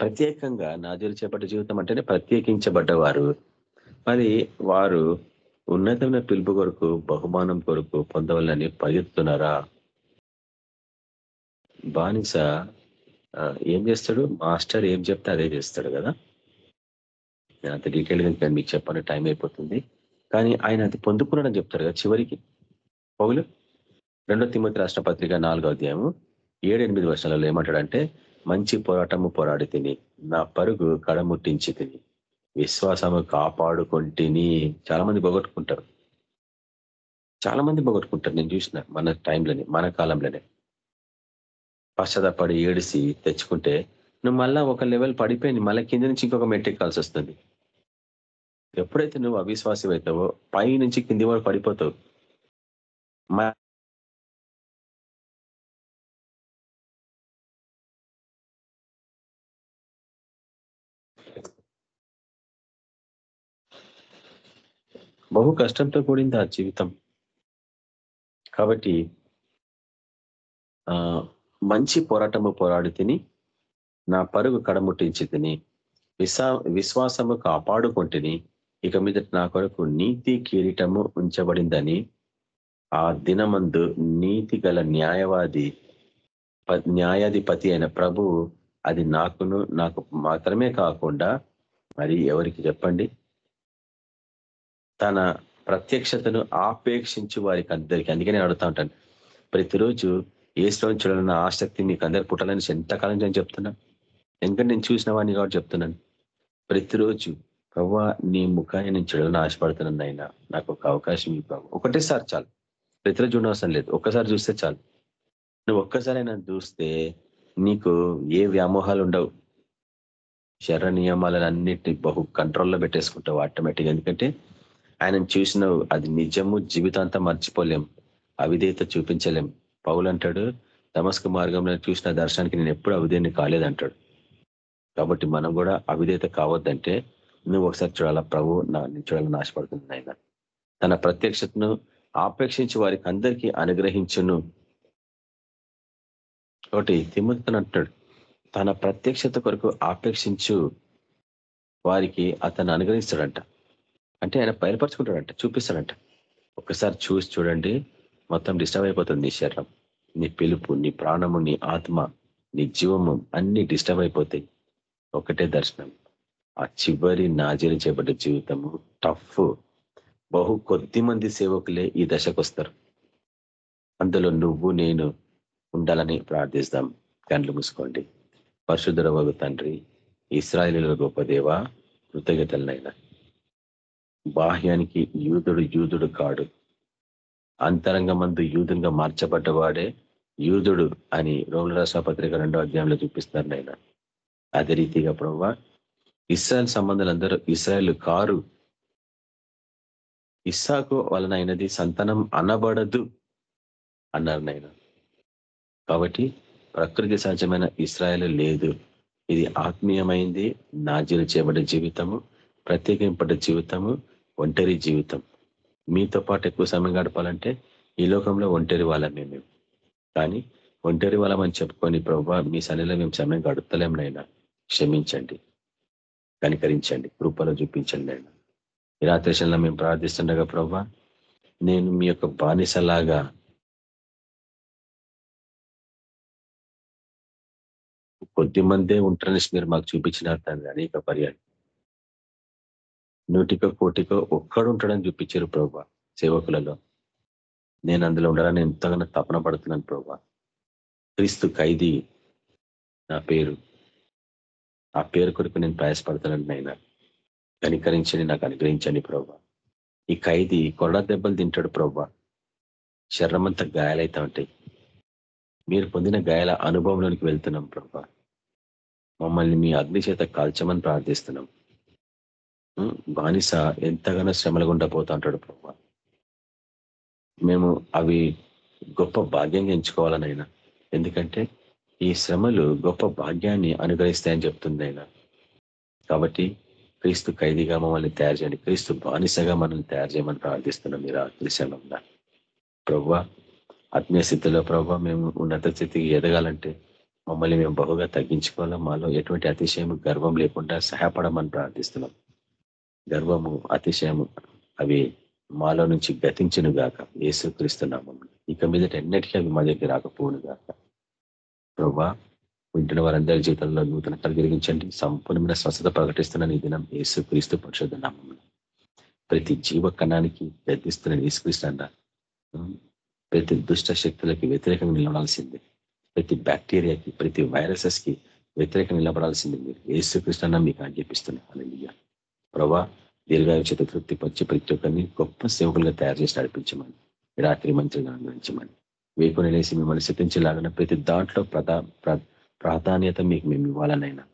ప్రత్యేకంగా నాజీలు చేపట్టే జీవితం అంటేనే ప్రత్యేకించబడ్డవారు. మరి వారు ఉన్నతమైన పిలుపు కొరకు బహుమానం కొరకు పొందవాలని పరిగెత్తుతున్నారా బానిస ఏం చేస్తాడు? మాస్టర్ ఏం చెప్తే అదే చేస్తాడు కదా? నేను అంత డీటెయిల్గా మీకు చెప్పాలని టైం అయిపోతుంది. కానీ ఆయన అది పొందుకున్నాడని చెప్తారు కదా చివరికి. పౌలు రెండో తిమ్మతి రాష్ట్ర పత్రిక నాలుగో అధ్యాయము ఏడు ఎనిమిది వర్షాలలో ఏమంటాడంటే మంచి పోరాటము పోరాడి తిని నా పరుగు కడముట్టించి తిని విశ్వాసము కాపాడుకుంటుని చాలా మంది పోగొట్టుకుంటారు. చాలా మంది పోగొట్టుకుంటారు. నేను చూసిన మన టైంలోనే మన కాలంలోనే. పశ్చాత్తపడి ఏడిసి తెచ్చుకుంటే నువ్వు మళ్ళా ఒక లెవెల్ పడిపోయింది మళ్ళీ కింద నుంచి ఇంకొక మెట్టెక్కాల్సి వస్తుంది. ఎప్పుడైతే నువ్వు అవిశ్వాసం అవుతావో పై నుంచి కింది వరకు పడిపోతావు. Mas బహు కష్టంతో కూడింది ఆ జీవితం. కాబట్టి మంచి పోరాటము పోరాడి తిని నా పరుగు కడముట్టించి తిని విశ్వా విశ్వాసము కాపాడుకుంటుని ఇక మీద నా కొరకు నీతి కిరీటము ఉంచబడిందని ఆ దినమందు నీతి గల న్యాయవాది ప- న్యాయాధిపతి అయిన ప్రభువు అది నాకును నాకు మాత్రమే కాకుండా మరి ఎవరికి చెప్పండి? తన ప్రత్యక్షతను ఆపేక్షించి వారికి అందరికీ. అందుకే నేను అడుగుతా ఉంటాను. ప్రతిరోజు ఏ శ్లోని చూడాలన్న ఆసక్తి మీకు అందరు పుట్టాలని ఎంతకాలం నేను చెప్తున్నా? ఎందుకంటే నేను చూసిన వాడిని కాబట్టి చెప్తున్నాను. ప్రతిరోజు ప్రవ్వా నీ ముఖాన్ని నేను చూడాలని ఆశపడుతున్నాను అయినా నాకు ఒక అవకాశం ఇవ్వ ఒకటేసారి చాలు. ప్రతిరోజు చూడవసరం లేదు. ఒక్కసారి చూస్తే చాలు. నువ్వు ఒక్కసారైనా చూస్తే నీకు ఏ వ్యామోహాలు ఉండవు. శర నియమాలను బహు కంట్రోల్లో పెట్టేసుకుంటావు ఆటోమేటిక్ ఎందుకంటే ఆయనను చూసినావు అది నిజము జీవితాంతం మర్చిపోలేం. అవిధేయత చూపించలేం. పౌలు అంటాడు తమస్క మార్గంలో చూసిన దర్శనానికి నేను ఎప్పుడు అవిధేయని కాలేదంటాడు కాబట్టి మనం కూడా అవిధేయత కావద్దంటే నువ్వు ఒకసారి చూడాలా ప్రభు నా నేను చూడాలని ఆశపడుతుంది ఆయన తన ప్రత్యక్షతను ఆపేక్షించి వారికి అందరికీ అనుగ్రహించును. ఒకటి తిమ్మతను అంటాడు తన ప్రత్యక్షత కొరకు ఆపేక్షించు వారికి అతను అనుగ్రహిస్తాడంట. అంటే ఆయన బయలుపరచుకుంటాడంట చూపిస్తాడంట. ఒకసారి చూసి చూడండి మొత్తం డిస్టర్బ్ అయిపోతుంది నీ శరీరం. నీ పిలుపు నీ ప్రాణము నీ ఆత్మ నీ జీవము అన్ని డిస్టర్బ్ అయిపోతాయి. ఒకటే దర్శనం. ఆ చివరి నాజీలు చేపట్టే జీవితము టఫ్. బహు కొద్ది మంది సేవకులే ఈ దశకు వస్తారు. అందులో నువ్వు నేను ఉండాలని ప్రార్థిస్తాం. కండ్లు మూసుకోండి. పరిశుద్ధర తండ్రి ఇస్రాయలీల గొప్ప దేవ కృతజ్ఞతలనైనా. బాహ్యానికి యూదుడు యూదుడు కాడు. అంతరంగమందు యూదునిగా మార్చబడ్డవాడే యూదుడు అని రోగుల రాష్ట్రపత్రిక రెండో అధ్యాయంలో చూపిస్తారు నాయన అదే రీతిగా ప్రభావ ఇస్రాయల్ సంబంధాలందరూ ఇస్రాయల్ కారు ఇస్సాకు వలన అయినది సంతానం అనబడదు అన్నారు నాయన. కాబట్టి ప్రకృతి సహజమైన ఇస్రాయల్ లేదు. ఇది ఆత్మీయమైంది నాజీలు చేయబడే జీవితము ప్రత్యేకింపడే జీవితము ఒంటరి జీవితం. మీతో పాటు ఎక్కువ సమయం గడపాలంటే ఈ లోకంలో ఒంటరి వాళ్ళమే మేము. కానీ ఒంటరి వాళ్ళమని చెప్పుకొని ప్రభావ మీ సన్నిలో మేము సమయం గడుపుతలేం నైనా క్షమించండి కనికరించండి కృపలో చూపించండి అయినా ఈ రాత్రిశంలో మేము ప్రార్థిస్తుండగా ప్రభా నేను మీ యొక్క బానిసలాగా కొద్ది మందే ఉంటారని మీరు మాకు చూపించినారు తండ్రి అనేక పర్యాలు. నూటికో కోటికో ఒక్కడు ఉంటాడని చూపించారు ప్రభా సేవకులలో. నేను అందులో ఉండాలని ఎంతగానో తపన పడుతున్నాను ప్రభా. క్రీస్తు ఖైదీ నా పేరు. ఆ పేరు కొరకు నేను ప్రయాసపడుతున్నాను నైనా కనికరించండి నాకు అనుగ్రహించండి ప్రభా. ఈ ఖైదీ కొరడా దెబ్బలు తింటాడు ప్రభా. శరీరం గాయాలైతే గాయాలైతా ఉంటాయి మీరు పొందిన గాయాల అనుభవంలోనికి వెళ్తున్నాం ప్రభా. మమ్మల్ని మీ అగ్ని చేత కాల్చమని ప్రార్థిస్తున్నాం. బానిస ఎంతగానో శ్రమలు గుండా పోతా అంటాడు ప్రభా. మేము అవి గొప్ప భాగ్యంగా ఎంచుకోవాలనైనా. ఎందుకంటే ఈ శ్రమలు గొప్ప భాగ్యాన్ని అనుగ్రహిస్తాయని చెప్తుంది అయినా కాబట్టి క్రీస్తు ఖైదీగా మమ్మల్ని తయారు చేయండి. క్రీస్తు బానిసగా మనల్ని తయారు చేయమని ప్రార్థిస్తున్నాం మీరు అదృశ్యంగా ప్రభు ఆత్మీయ స్థితిలో ప్రభు మేము ఉన్నత స్థితికి ఎదగాలంటే మమ్మల్ని మేము బహుగా తగ్గించుకోవాలా? మాలో ఎటువంటి అతిశయం గర్వం లేకుండా సహాయపడమని ప్రార్థిస్తున్నాం. గర్వము అతిశయము అవి మాలో నుంచి గతించును గాక. ఏసుక్రీస్తున్నాము ఇక మీదట ఎన్నటికీ అవి మా దగ్గర రాకపోవును గాక. ప్రభా వింటున్న వారందరి జీవితంలో నూతన కలిగించండి సంపూర్ణమైన స్వస్థత ప్రకటిస్తున్న ఈ దినం ఏసు క్రీస్తు పరిశుద్ధ నామం ప్రతి జీవ కణానికి గర్దిస్తున్నాను యేసుక్రీస్తు ప్రతి దుష్ట శక్తులకి వ్యతిరేకంగా నిలబడాల్సిందే. ప్రతి బ్యాక్టీరియాకి ప్రతి వైరసెస్కి వ్యతిరేకంగా నిలబడాల్సిందే మీరు. ఏసుకృష్ణ మీకు ఆజ్ఞాపిస్తున్నా. అలా ప్రభా దీర్ఘాయు చేత తృప్తి పచ్చి ప్రతి ఒక్కరిని గొప్ప సేవకులుగా తయారు చేసి నడిపించమని రాత్రి మంత్రిగా అనుగ్రహించమని వేకుని లేసి మిమ్మల్ని స్థితించేలాగిన ప్రతి దాంట్లో ప్రధా ప్రాధాన్యత మీకు మేము ఇవ్వాలనైనా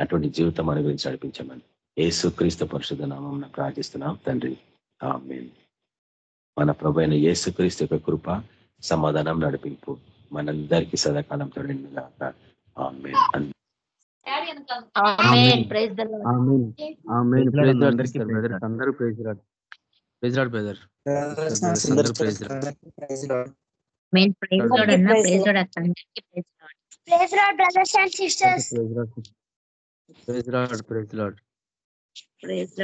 అటువంటి జీవితం అనుగురించి నడిపించమని. ఏసు క్రీస్తు పరిశుద్ధ నామం ప్రార్థిస్తున్నాం తండ్రి. ఆమేన్. మన ప్రభు అయిన యేసు క్రీస్తు యొక్క కృప సమాధానం నడిపింపు మనందరికీ సదాకాలం తోడండి గాక amen. Amen. Praise the lord amen. Amen. Praise praise brother. అందరూ ప్రైజ్ లార్డ్ ప్రైజ్ ప్రైజ్ అన్న praise praise lord Praise Lord, brothers and sisters. Praise lord praise lord praise lord praise